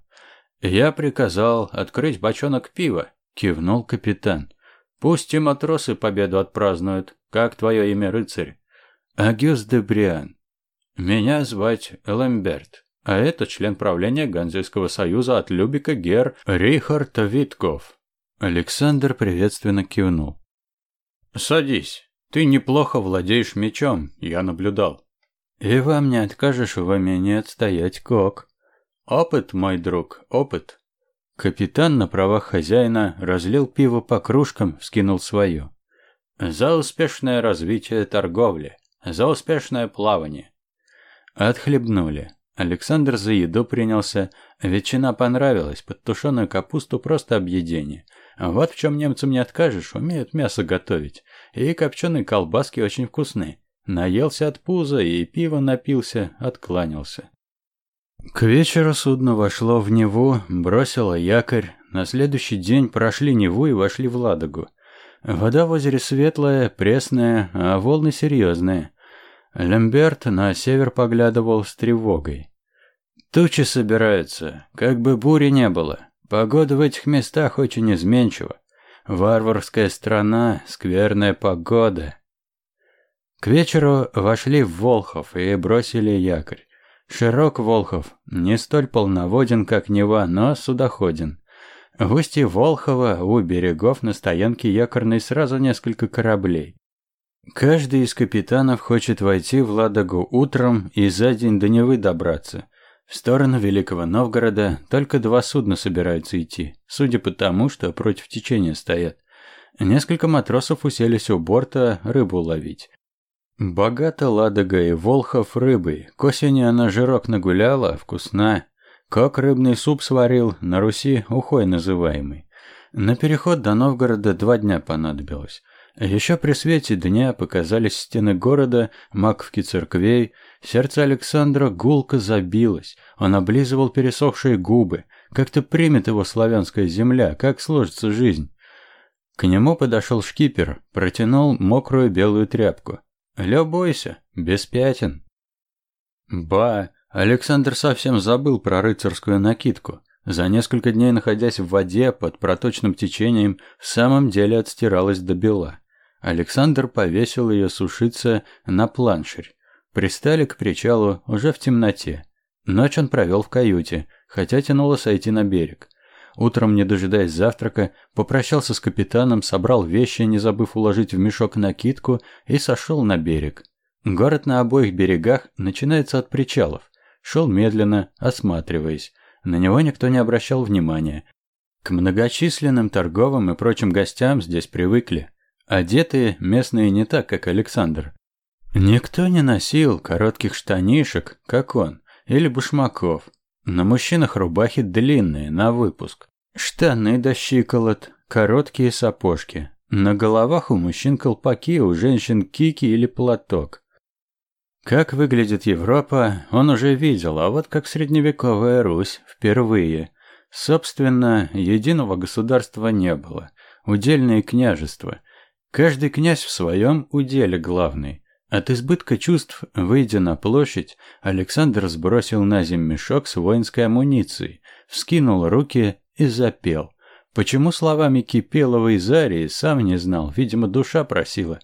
S1: «Я приказал открыть бочонок пива», — кивнул капитан. «Пусть и матросы победу отпразднуют. Как твое имя, рыцарь?» Агюс де Бриан. Меня звать Ламберт, а это член правления Ганзейского союза от Любика Гер Рихард Витков. Александр приветственно кивнул. Садись. Ты неплохо владеешь мечом, я наблюдал. И вам не откажешь в умении отстоять кок. Опыт, мой друг, опыт. Капитан на правах хозяина разлил пиво по кружкам, вскинул свое. За успешное развитие торговли. За успешное плавание. Отхлебнули. Александр за еду принялся. Ветчина понравилась, под тушеную капусту просто объедение. Вот в чем немцам не откажешь, умеют мясо готовить. И копченые колбаски очень вкусные. Наелся от пуза и пиво напился, откланялся. К вечеру судно вошло в Неву, бросило якорь. На следующий день прошли Неву и вошли в Ладогу. Вода в озере светлая, пресная, а волны серьезные. Лемберт на север поглядывал с тревогой. Тучи собираются, как бы бури не было. Погода в этих местах очень изменчива. Варварская страна, скверная погода. К вечеру вошли в Волхов и бросили якорь. Широк Волхов, не столь полноводен, как Нева, но судоходен. В устье Волхова у берегов на стоянке якорной сразу несколько кораблей. Каждый из капитанов хочет войти в Ладогу утром и за день до Невы добраться. В сторону Великого Новгорода только два судна собираются идти, судя по тому, что против течения стоят. Несколько матросов уселись у борта рыбу ловить. Богато Ладога и Волхов рыбой. К осени она жирок нагуляла, вкусна. Как рыбный суп сварил, на Руси ухой называемый. На переход до Новгорода два дня понадобилось. Еще при свете дня показались стены города, маковки церквей. Сердце Александра гулко забилось. Он облизывал пересохшие губы. Как-то примет его славянская земля, как сложится жизнь. К нему подошел шкипер, протянул мокрую белую тряпку. «Любуйся, без пятен». Ба, Александр совсем забыл про рыцарскую накидку. За несколько дней, находясь в воде под проточным течением, в самом деле отстиралась до бела. Александр повесил ее сушиться на планширь. Пристали к причалу уже в темноте. Ночь он провел в каюте, хотя тянуло сойти на берег. Утром, не дожидаясь завтрака, попрощался с капитаном, собрал вещи, не забыв уложить в мешок накидку, и сошел на берег. Город на обоих берегах начинается от причалов. Шел медленно, осматриваясь. На него никто не обращал внимания. К многочисленным торговым и прочим гостям здесь привыкли. Одетые местные не так, как Александр. Никто не носил коротких штанишек, как он, или башмаков. На мужчинах рубахи длинные, на выпуск. Штаны до щиколот, короткие сапожки. На головах у мужчин колпаки, у женщин кики или платок. Как выглядит Европа, он уже видел, а вот как средневековая Русь впервые. Собственно, единого государства не было. Удельные княжества. Каждый князь в своем уделе главный. От избытка чувств, выйдя на площадь, Александр сбросил на землю мешок с воинской амуницией, вскинул руки и запел. Почему словами Кипелова и Зарии, сам не знал, видимо, душа просила.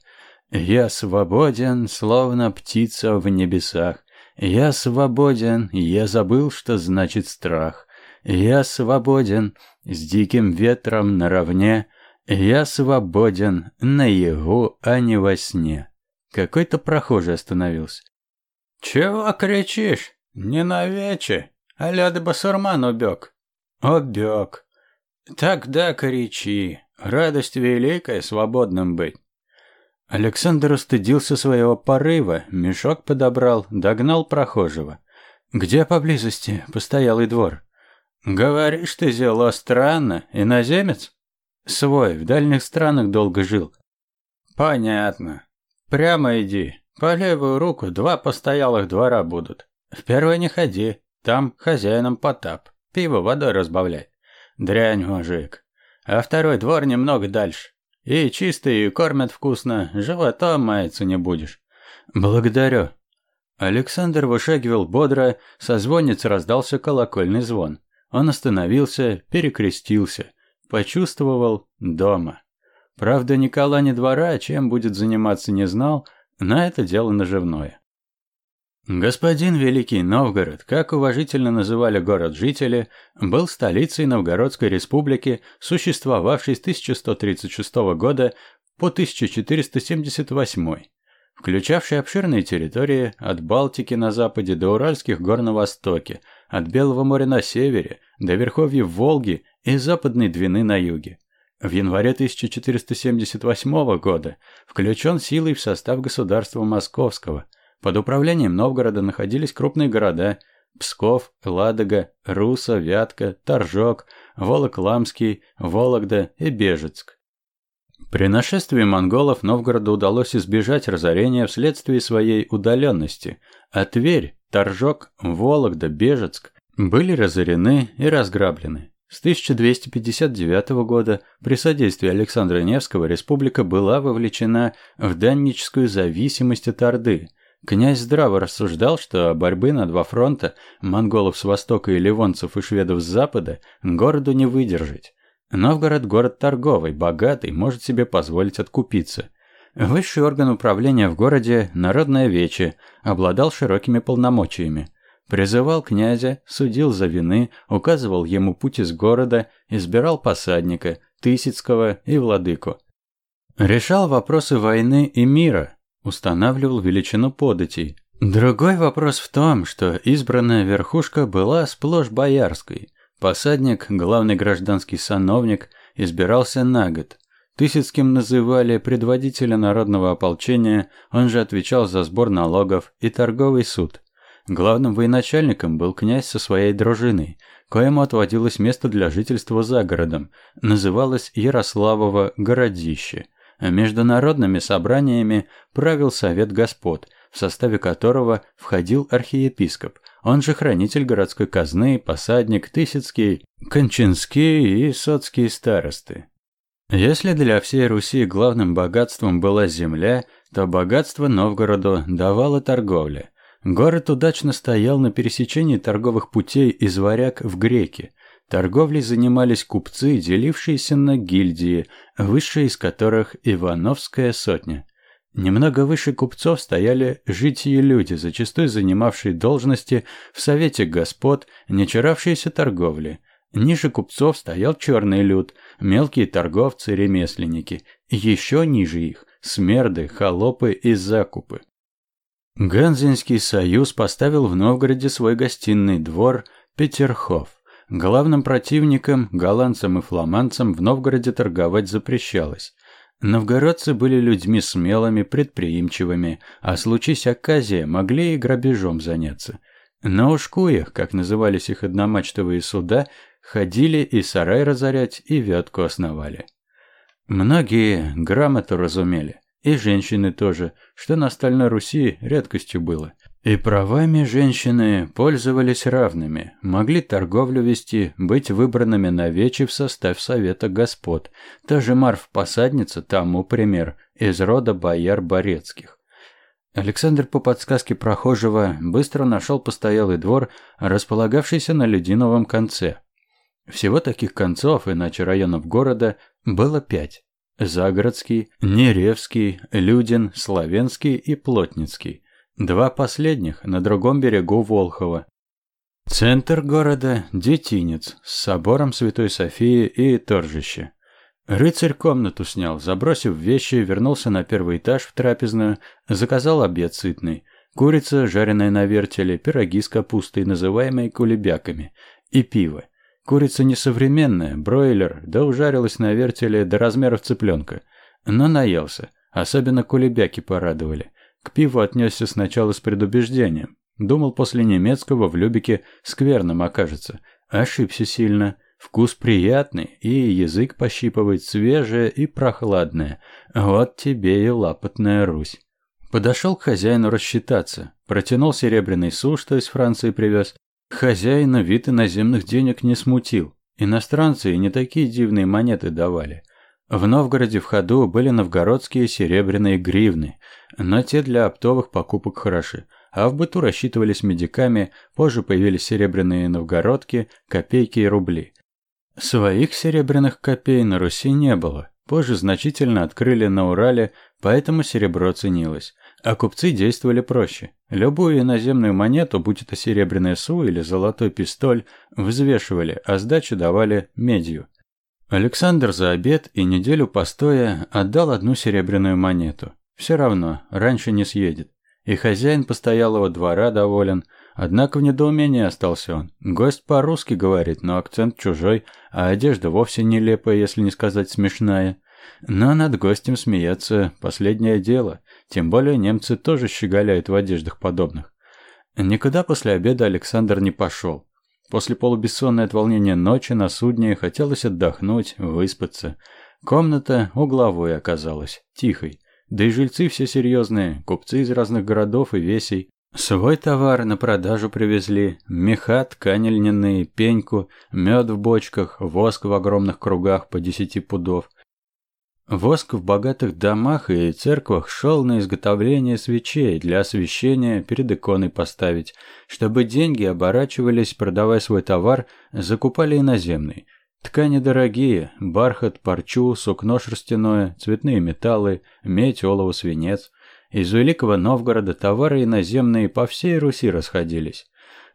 S1: «Я свободен, словно птица в небесах. Я свободен, я забыл, что значит страх. Я свободен, с диким ветром наравне. Я свободен наяву, а не во сне. Какой-то прохожий остановился. «Чего кричишь? Не навече, а ляды басурман убег». «Убег. Тогда кричи. Радость великая свободным быть». Александр устыдился своего порыва, мешок подобрал, догнал прохожего. «Где поблизости постоялый двор?» «Говоришь ты, зело, странно, иноземец?» Свой, в дальних странах долго жил. Понятно. Прямо иди. По левую руку два постоялых двора будут. В первый не ходи. Там хозяином Потап. Пиво водой разбавляй. Дрянь, мужик. А второй двор немного дальше. И чистый, и кормят вкусно. Животом маяться не будешь. Благодарю. Александр вышагивал бодро, со звонницы раздался колокольный звон. Он остановился, перекрестился – Почувствовал дома. Правда, Никола не двора, чем будет заниматься, не знал, но это дело наживное. Господин Великий Новгород, как уважительно называли город жители, был столицей Новгородской республики, существовавшей с 1136 года по 1478, включавшей обширные территории от Балтики на западе до Уральских гор на востоке, от Белого моря на севере до верховьев Волги и Западной Двины на юге. В январе 1478 года включен силой в состав государства Московского. Под управлением Новгорода находились крупные города Псков, Ладога, Руса, Вятка, Торжок, Волокламский, Вологда и Бежецк. При нашествии монголов Новгороду удалось избежать разорения вследствие своей удаленности, а Тверь, Торжок, Вологда, Бежецк были разорены и разграблены. С 1259 года при содействии Александра Невского республика была вовлечена в данническую зависимость от Орды. Князь здраво рассуждал, что борьбы на два фронта, монголов с востока и ливонцев и шведов с запада, городу не выдержать. Новгород – город торговый, богатый, может себе позволить откупиться. Высший орган управления в городе – Народное Вече, обладал широкими полномочиями – Призывал князя, судил за вины, указывал ему путь из города, избирал посадника, Тысяцкого и владыку. Решал вопросы войны и мира, устанавливал величину податей. Другой вопрос в том, что избранная верхушка была сплошь боярской. Посадник, главный гражданский сановник, избирался на год. Тысяцким называли предводителя народного ополчения, он же отвечал за сбор налогов и торговый суд. Главным военачальником был князь со своей дружиной, коему отводилось место для жительства за городом, называлось Ярославово городище. Международными собраниями правил Совет Господ, в составе которого входил архиепископ, он же хранитель городской казны, посадник, Тысяцкий, Кончинский и Соцкие старосты. Если для всей Руси главным богатством была земля, то богатство Новгороду давала торговля. Город удачно стоял на пересечении торговых путей из Варяг в Греки. Торговлей занимались купцы, делившиеся на гильдии, высшая из которых Ивановская сотня. Немного выше купцов стояли житие люди, зачастую занимавшие должности в Совете Господ, не чаравшиеся торговли – Ниже купцов стоял черный люд, мелкие торговцы, ремесленники. Еще ниже их – смерды, холопы и закупы. Ганзинский союз поставил в Новгороде свой гостиный двор Петерхов. Главным противником, голландцам и фламандцам в Новгороде торговать запрещалось. Новгородцы были людьми смелыми, предприимчивыми, а случись оказия, могли и грабежом заняться. На ушкуях, как назывались их одномачтовые суда, Ходили и сарай разорять, и ветку основали. Многие грамоту разумели, и женщины тоже, что на Остальной Руси редкостью было. И правами женщины пользовались равными, могли торговлю вести, быть выбранными на вече в состав Совета Господ. Та же Марф-посадница тому пример, из рода бояр Борецких. Александр по подсказке прохожего быстро нашел постоялый двор, располагавшийся на Лединовом конце. Всего таких концов, иначе районов города, было пять. Загородский, Неревский, Людин, Славянский и Плотницкий. Два последних на другом берегу Волхова. Центр города – Детинец с собором Святой Софии и торжище. Рыцарь комнату снял, забросив вещи, вернулся на первый этаж в трапезную, заказал обед сытный. Курица, жареная на вертеле, пироги с капустой, называемые кулебяками, и пиво. Курица несовременная, бройлер, да ужарилась на вертеле до размеров цыпленка. Но наелся. Особенно кулебяки порадовали. К пиву отнесся сначала с предубеждением. Думал, после немецкого в Любике скверным окажется. Ошибся сильно. Вкус приятный, и язык пощипывает свежее и прохладное. Вот тебе и лапотная Русь. Подошел к хозяину рассчитаться. Протянул серебряный су, что из Франции привез, Хозяина вид иноземных денег не смутил. Иностранцы и не такие дивные монеты давали. В Новгороде в ходу были новгородские серебряные гривны, но те для оптовых покупок хороши, а в быту рассчитывались медиками, позже появились серебряные новгородки, копейки и рубли. Своих серебряных копей на Руси не было, позже значительно открыли на Урале, поэтому серебро ценилось. А купцы действовали проще. Любую иноземную монету, будь это серебряная су или золотой пистоль, взвешивали, а сдачу давали медью. Александр за обед и неделю постоя отдал одну серебряную монету. Все равно, раньше не съедет. И хозяин постоялого двора доволен, однако в недоумении остался он. Гость по-русски говорит, но акцент чужой, а одежда вовсе нелепая, если не сказать смешная. Но над гостем смеяться – последнее дело – тем более немцы тоже щеголяют в одеждах подобных. Никуда после обеда Александр не пошел. После полубессонной от волнения ночи на судне хотелось отдохнуть, выспаться. Комната угловой оказалась, тихой. Да и жильцы все серьезные, купцы из разных городов и весей. Свой товар на продажу привезли. Меха, ткани льняные, пеньку, мед в бочках, воск в огромных кругах по десяти пудов – Воск в богатых домах и церквах шел на изготовление свечей для освещения перед иконой поставить, чтобы деньги оборачивались, продавая свой товар, закупали иноземный. Ткани дорогие, бархат, парчу, сукно шерстяное, цветные металлы, медь, олово, свинец. Из Великого Новгорода товары иноземные по всей Руси расходились.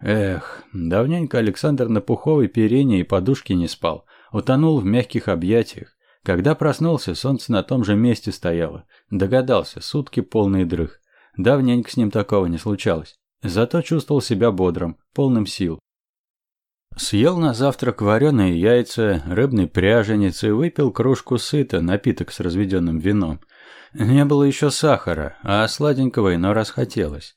S1: Эх, давненько Александр на пуховой перине и подушке не спал. Утонул в мягких объятиях. Когда проснулся, солнце на том же месте стояло. Догадался, сутки полный дрых. Давненько с ним такого не случалось. Зато чувствовал себя бодрым, полным сил. Съел на завтрак вареные яйца, рыбный пряженец и выпил кружку сыта, напиток с разведенным вином. Не было еще сахара, а сладенького иной раз хотелось.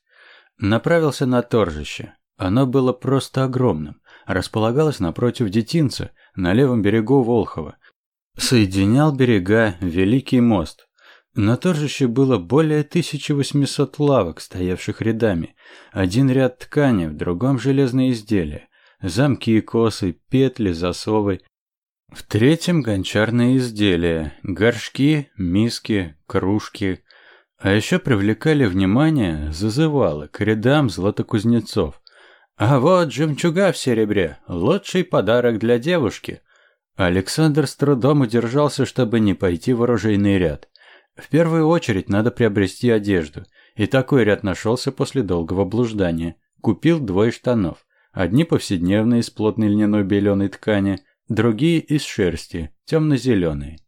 S1: Направился на торжище. Оно было просто огромным. Располагалось напротив детинца, на левом берегу Волхова. Соединял берега Великий мост. На торжище было более 1800 лавок, стоявших рядами. Один ряд ткани, в другом железные изделия замки и косы, петли, засовы. В третьем гончарные изделия, горшки, миски, кружки. А еще привлекали внимание зазывалы к рядам златокузнецов. А вот жемчуга в серебре, лучший подарок для девушки. Александр с трудом удержался, чтобы не пойти в оружейный ряд. В первую очередь надо приобрести одежду, и такой ряд нашелся после долгого блуждания. Купил двое штанов. Одни повседневные из плотной льняной беленой ткани, другие из шерсти, темно-зеленые.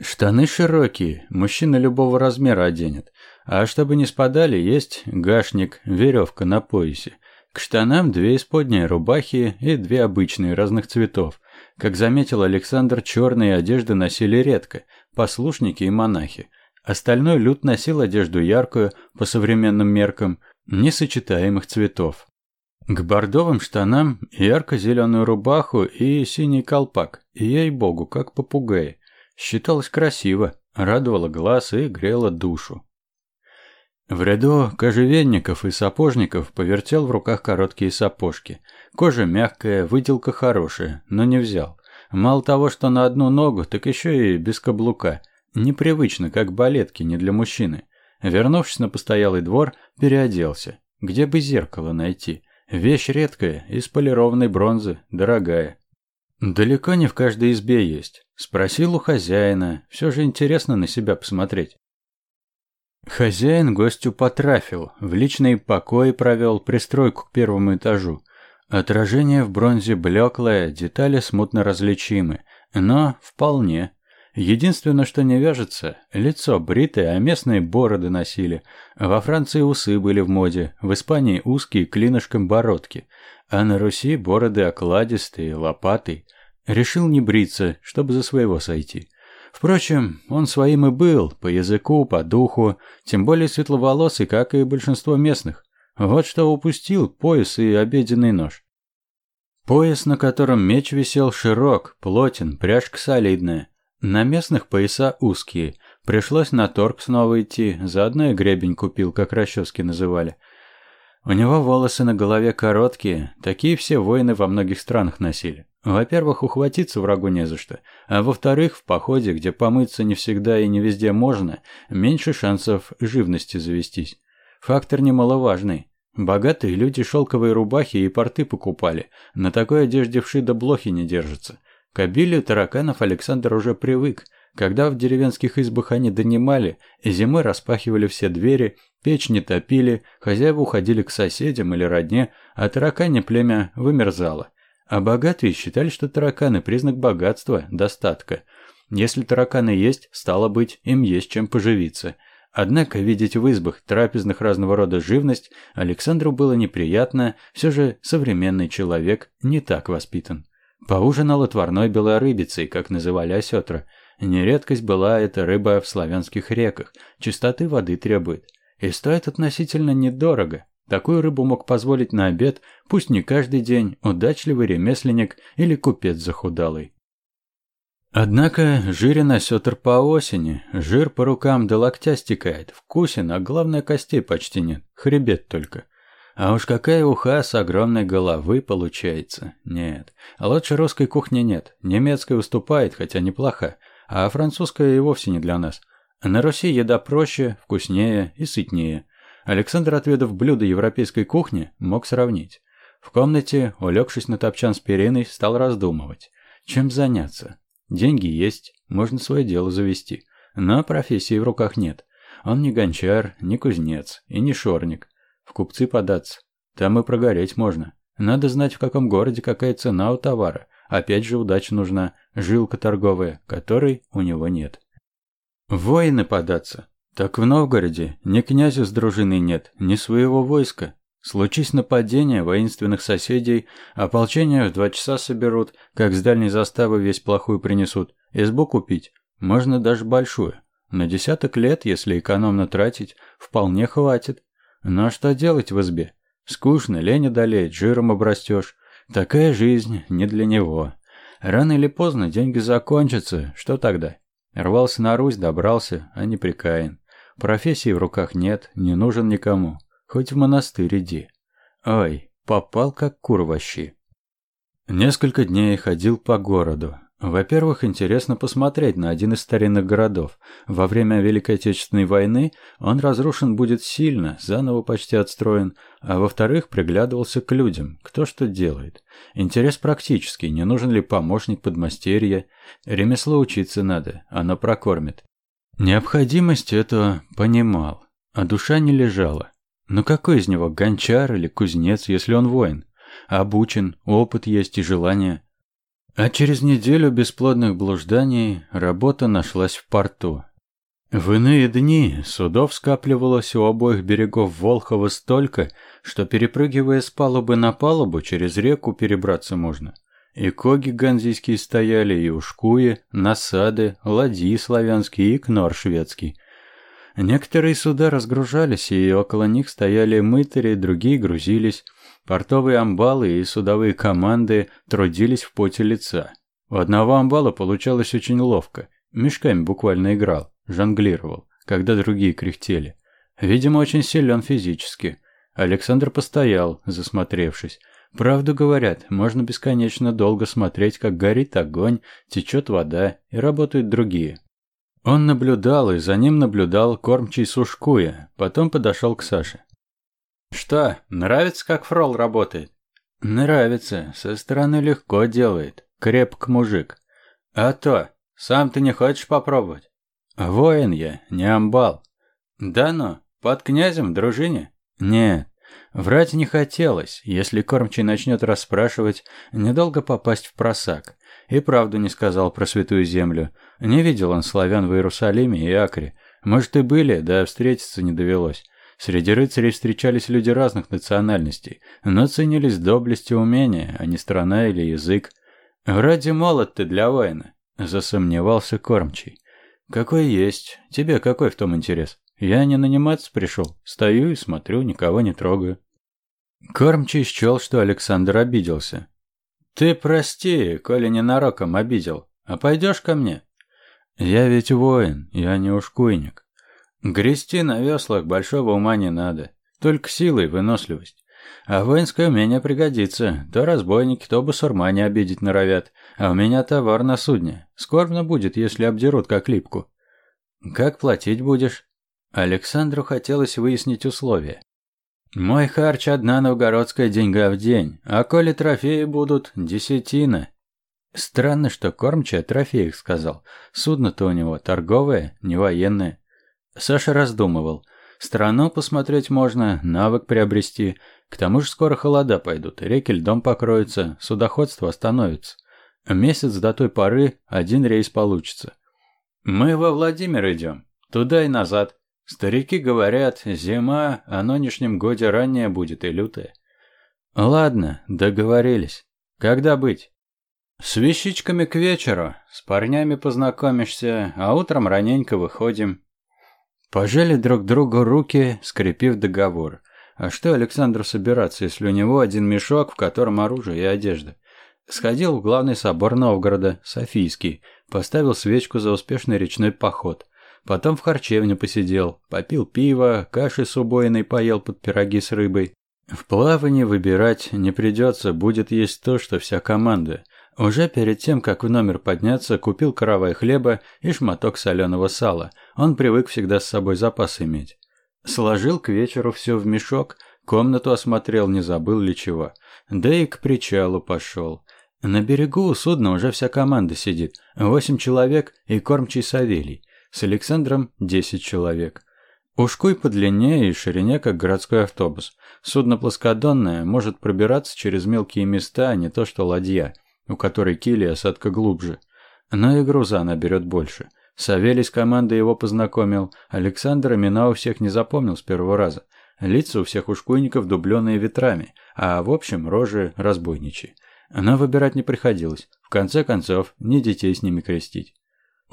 S1: Штаны широкие, мужчина любого размера оденет. А чтобы не спадали, есть гашник, веревка на поясе. К штанам две исподние рубахи и две обычные разных цветов. Как заметил Александр, черные одежды носили редко, послушники и монахи. Остальной люд носил одежду яркую, по современным меркам, несочетаемых цветов. К бордовым штанам ярко-зеленую рубаху и синий колпак, ей-богу, как попугай. Считалось красиво, радовало глаз и грело душу. В ряду кожевенников и сапожников повертел в руках короткие сапожки. Кожа мягкая, выделка хорошая, но не взял. Мало того, что на одну ногу, так еще и без каблука. Непривычно, как балетки, не для мужчины. Вернувшись на постоялый двор, переоделся. Где бы зеркало найти? Вещь редкая, из полированной бронзы, дорогая. Далеко не в каждой избе есть. Спросил у хозяина, все же интересно на себя посмотреть. Хозяин гостю потрафил, в личный покой провел пристройку к первому этажу. Отражение в бронзе блеклое, детали смутно различимы, но вполне. Единственное, что не вяжется, лицо бритое, а местные бороды носили. Во Франции усы были в моде, в Испании узкие клинышком бородки, а на Руси бороды окладистые, лопатые. Решил не бриться, чтобы за своего сойти. Впрочем, он своим и был, по языку, по духу, тем более светловолосый, как и большинство местных. Вот что упустил пояс и обеденный нож. Пояс, на котором меч висел, широк, плотен, пряжка солидная. На местных пояса узкие. Пришлось на торг снова идти, заодно и гребень купил, как расчески называли. У него волосы на голове короткие, такие все воины во многих странах носили. Во-первых, ухватиться врагу не за что, а во-вторых, в походе, где помыться не всегда и не везде можно, меньше шансов живности завестись. Фактор немаловажный. Богатые люди шелковые рубахи и порты покупали, на такой одежде вши да блохи не держатся. К обилию тараканов Александр уже привык. Когда в деревенских избах они донимали, зимой распахивали все двери, печь не топили, хозяева уходили к соседям или родне, а таракане племя вымерзало. А богатые считали, что тараканы – признак богатства, достатка. Если тараканы есть, стало быть, им есть чем поживиться. Однако видеть в избах трапезных разного рода живность Александру было неприятно, все же современный человек не так воспитан. Поужинал отварной белорыбицей, как называли осетра. Нередкость была эта рыба в славянских реках, чистоты воды требует. И стоит относительно недорого. Такую рыбу мог позволить на обед, пусть не каждый день, удачливый ремесленник или купец захудалый. Однако жирен осетр по осени, жир по рукам до локтя стекает, вкусен, а главное костей почти нет, хребет только. А уж какая уха с огромной головы получается. Нет, лучше русской кухни нет. Немецкая уступает, хотя неплохо, а французская и вовсе не для нас. На Руси еда проще, вкуснее и сытнее. Александр, отведав блюда европейской кухни, мог сравнить. В комнате, улегшись на топчан с периной, стал раздумывать. Чем заняться? Деньги есть, можно свое дело завести. Но профессии в руках нет. Он не гончар, не кузнец и не шорник. В купцы податься. Там и прогореть можно. Надо знать, в каком городе какая цена у товара. Опять же, удача нужна, жилка торговая, которой у него нет. Воины податься. Так в Новгороде ни князя с дружиной нет, ни своего войска. Случись нападение воинственных соседей, ополчение в два часа соберут, как с дальней заставы весь плохую принесут. Избу купить, можно даже большую. На десяток лет, если экономно тратить, вполне хватит. Но что делать в избе? Скучно, лень одолеть, жиром обрастешь. Такая жизнь не для него. Рано или поздно деньги закончатся, что тогда? Рвался на Русь, добрался, а не прикаян. Профессии в руках нет, не нужен никому. Хоть в монастырь иди. Ой, попал как кур в Несколько дней ходил по городу. Во-первых, интересно посмотреть на один из старинных городов. Во время Великой Отечественной войны он разрушен будет сильно, заново почти отстроен. А во-вторых, приглядывался к людям, кто что делает. Интерес практический, не нужен ли помощник подмастерья. Ремесло учиться надо, оно прокормит. Необходимость этого понимал, а душа не лежала. Но какой из него гончар или кузнец, если он воин? Обучен, опыт есть и желание. А через неделю бесплодных блужданий работа нашлась в порту. В иные дни судов скапливалось у обоих берегов Волхова столько, что, перепрыгивая с палубы на палубу, через реку перебраться можно. И коги ганзийские стояли, и ушкуи, насады, ладьи славянские и кнор шведский. Некоторые суда разгружались, и около них стояли мытари, другие грузились. Портовые амбалы и судовые команды трудились в поте лица. У одного амбала получалось очень ловко. Мешками буквально играл, жонглировал, когда другие кряхтели. Видимо, очень силен физически. Александр постоял, засмотревшись. Правду говорят, можно бесконечно долго смотреть, как горит огонь, течет вода и работают другие. Он наблюдал, и за ним наблюдал кормчий Сушкуя, потом подошел к Саше. «Что, нравится, как Фрол работает?» «Нравится. Со стороны легко делает. Крепк мужик. А то, сам ты не хочешь попробовать?» «Воин я, не амбал». «Да ну, под князем в дружине?» «Нет. Врать не хотелось. Если кормчий начнет расспрашивать, недолго попасть в просак. И правду не сказал про святую землю. Не видел он славян в Иерусалиме и Акре. Может и были, да встретиться не довелось. Среди рыцарей встречались люди разных национальностей, но ценились доблесть и умения, а не страна или язык. «Вроде молод ты для воина», — засомневался кормчий. «Какой есть. Тебе какой в том интерес? Я не наниматься пришел. Стою и смотрю, никого не трогаю». Кормчий счел, что Александр обиделся. «Ты прости, коли ненароком обидел. А пойдешь ко мне?» «Я ведь воин, я не ушкуйник. Грести на веслах большого ума не надо, только сила и выносливость. А воинское умение пригодится. То разбойники, то басурмане обидеть норовят. А у меня товар на судне. Скорбно будет, если обдерут как липку. Как платить будешь? Александру хотелось выяснить условия. Мой харч одна новгородская деньга в день, а коли трофеи будут, десятина. Странно, что кормчий о сказал. Судно-то у него торговое, не военное. Саша раздумывал. Страну посмотреть можно, навык приобрести. К тому же скоро холода пойдут, реки льдом покроются, судоходство остановится. Месяц до той поры один рейс получится. Мы во Владимир идем, туда и назад. Старики говорят, зима, а нынешнем годе ранняя будет и лютая. Ладно, договорились. Когда быть? С вещичками к вечеру, с парнями познакомишься, а утром раненько выходим. Пожали друг другу руки, скрепив договор. А что Александру собираться, если у него один мешок, в котором оружие и одежда? Сходил в главный собор Новгорода, Софийский, поставил свечку за успешный речной поход. Потом в харчевне посидел, попил пиво, каши с убойной поел под пироги с рыбой. В плавании выбирать не придется, будет есть то, что вся команда. Уже перед тем, как в номер подняться, купил каравай хлеба и шматок соленого сала. Он привык всегда с собой запас иметь. Сложил к вечеру все в мешок, комнату осмотрел, не забыл ли чего. Да и к причалу пошел. На берегу у судна уже вся команда сидит. Восемь человек и кормчий Савелий. С Александром десять человек. Ушкуй подлиннее и ширине, как городской автобус. Судно плоскодонное, может пробираться через мелкие места, а не то что ладья, у которой кили осадка глубже. Но и груза она берет больше. Савелий с командой его познакомил. Александр имена у всех не запомнил с первого раза. Лица у всех ушкуйников дубленые ветрами, а в общем рожи разбойничьи. Но выбирать не приходилось. В конце концов, не детей с ними крестить.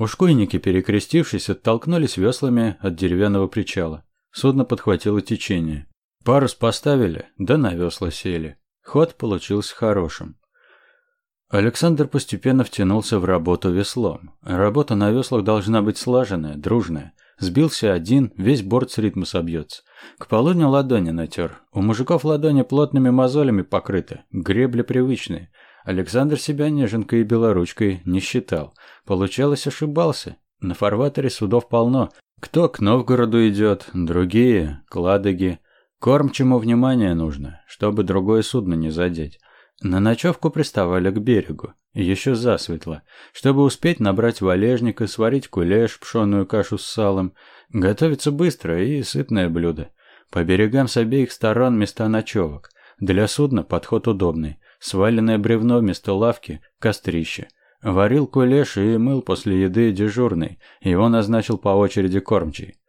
S1: Ушкуйники, перекрестившись, оттолкнулись веслами от деревянного причала. Судно подхватило течение. Парус поставили, да на весла сели. Ход получился хорошим. Александр постепенно втянулся в работу веслом. Работа на веслах должна быть слаженная, дружная. Сбился один, весь борт с ритма собьется. К полудню ладони натер. У мужиков ладони плотными мозолями покрыты, гребли привычные. Александр себя неженкой и белоручкой не считал. Получалось, ошибался. На фарватере судов полно. Кто к Новгороду идет, другие – к Ладоге. Кормчему внимание нужно, чтобы другое судно не задеть. На ночевку приставали к берегу, еще засветло, чтобы успеть набрать валежник и сварить кулеш, пшеную кашу с салом. Готовится быстро и сытное блюдо. По берегам с обеих сторон места ночевок. Для судна подход удобный. Сваленное бревно вместо лавки – кострище. Варил кулеш и мыл после еды дежурный. Его назначил по очереди кормчий.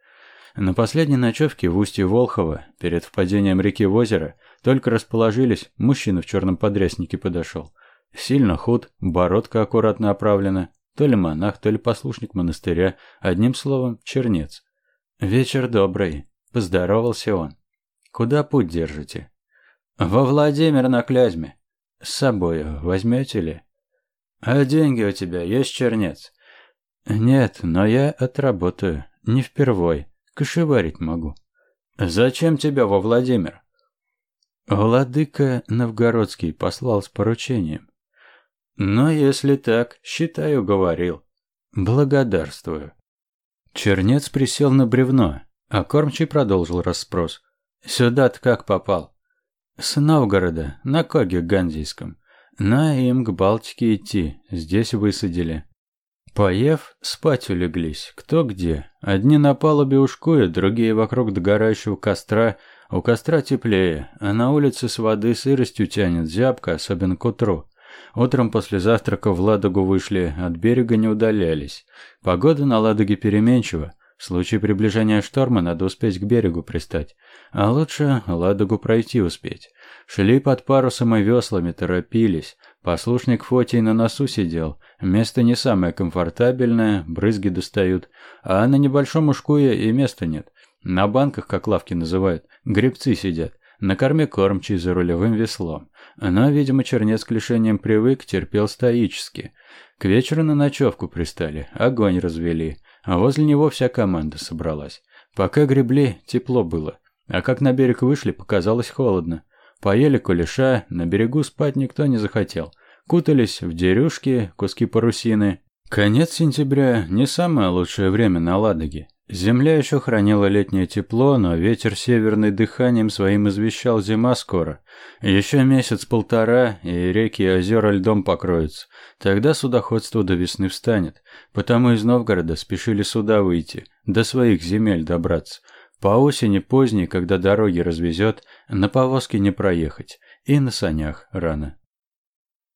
S1: На последней ночевке в устье Волхова, перед впадением реки в озеро, только расположились, мужчина в черном подряснике подошел. Сильно худ, бородка аккуратно оправлена. То ли монах, то ли послушник монастыря, одним словом, чернец. «Вечер добрый», – поздоровался он. «Куда путь держите?» «Во Владимир на Клязьме», с собой возьмете ли? А деньги у тебя есть, чернец? Нет, но я отработаю. Не впервой. Кошеварить могу. Зачем тебя во Владимир? Владыка Новгородский послал с поручением. Но если так, считаю, говорил. Благодарствую. Чернец присел на бревно, а кормчий продолжил расспрос. Сюда-то как попал? С Новгорода, на Коге Гандийском. На им к Балтике идти, здесь высадили. Поев, спать улеглись, кто где. Одни на палубе ушкуют, другие вокруг догорающего костра. У костра теплее, а на улице с воды сыростью тянет, зябко, особенно к утру. Утром после завтрака в Ладогу вышли, от берега не удалялись. Погода на Ладоге переменчива. В случае приближения шторма надо успеть к берегу пристать, а лучше Ладогу пройти успеть. Шли под парусом и веслами, торопились. Послушник Фотий на носу сидел. Место не самое комфортабельное, брызги достают. А на небольшом ушкуе и места нет. На банках, как лавки называют, гребцы сидят. На корме кормчий за рулевым веслом. Но, видимо, чернец к лишениям привык, терпел стоически. К вечеру на ночевку пристали, огонь развели. А возле него вся команда собралась. Пока гребли, тепло было. А как на берег вышли, показалось холодно. Поели кулеша, на берегу спать никто не захотел. Кутались в дерюшки, куски парусины. Конец сентября – не самое лучшее время на Ладоге. Земля еще хранила летнее тепло, но ветер северный дыханием своим извещал зима скоро. Еще месяц-полтора, и реки и озера льдом покроются. Тогда судоходство до весны встанет. Потому из Новгорода спешили сюда выйти, до своих земель добраться. По осени поздней, когда дороги развезет, на повозке не проехать, и на санях рано.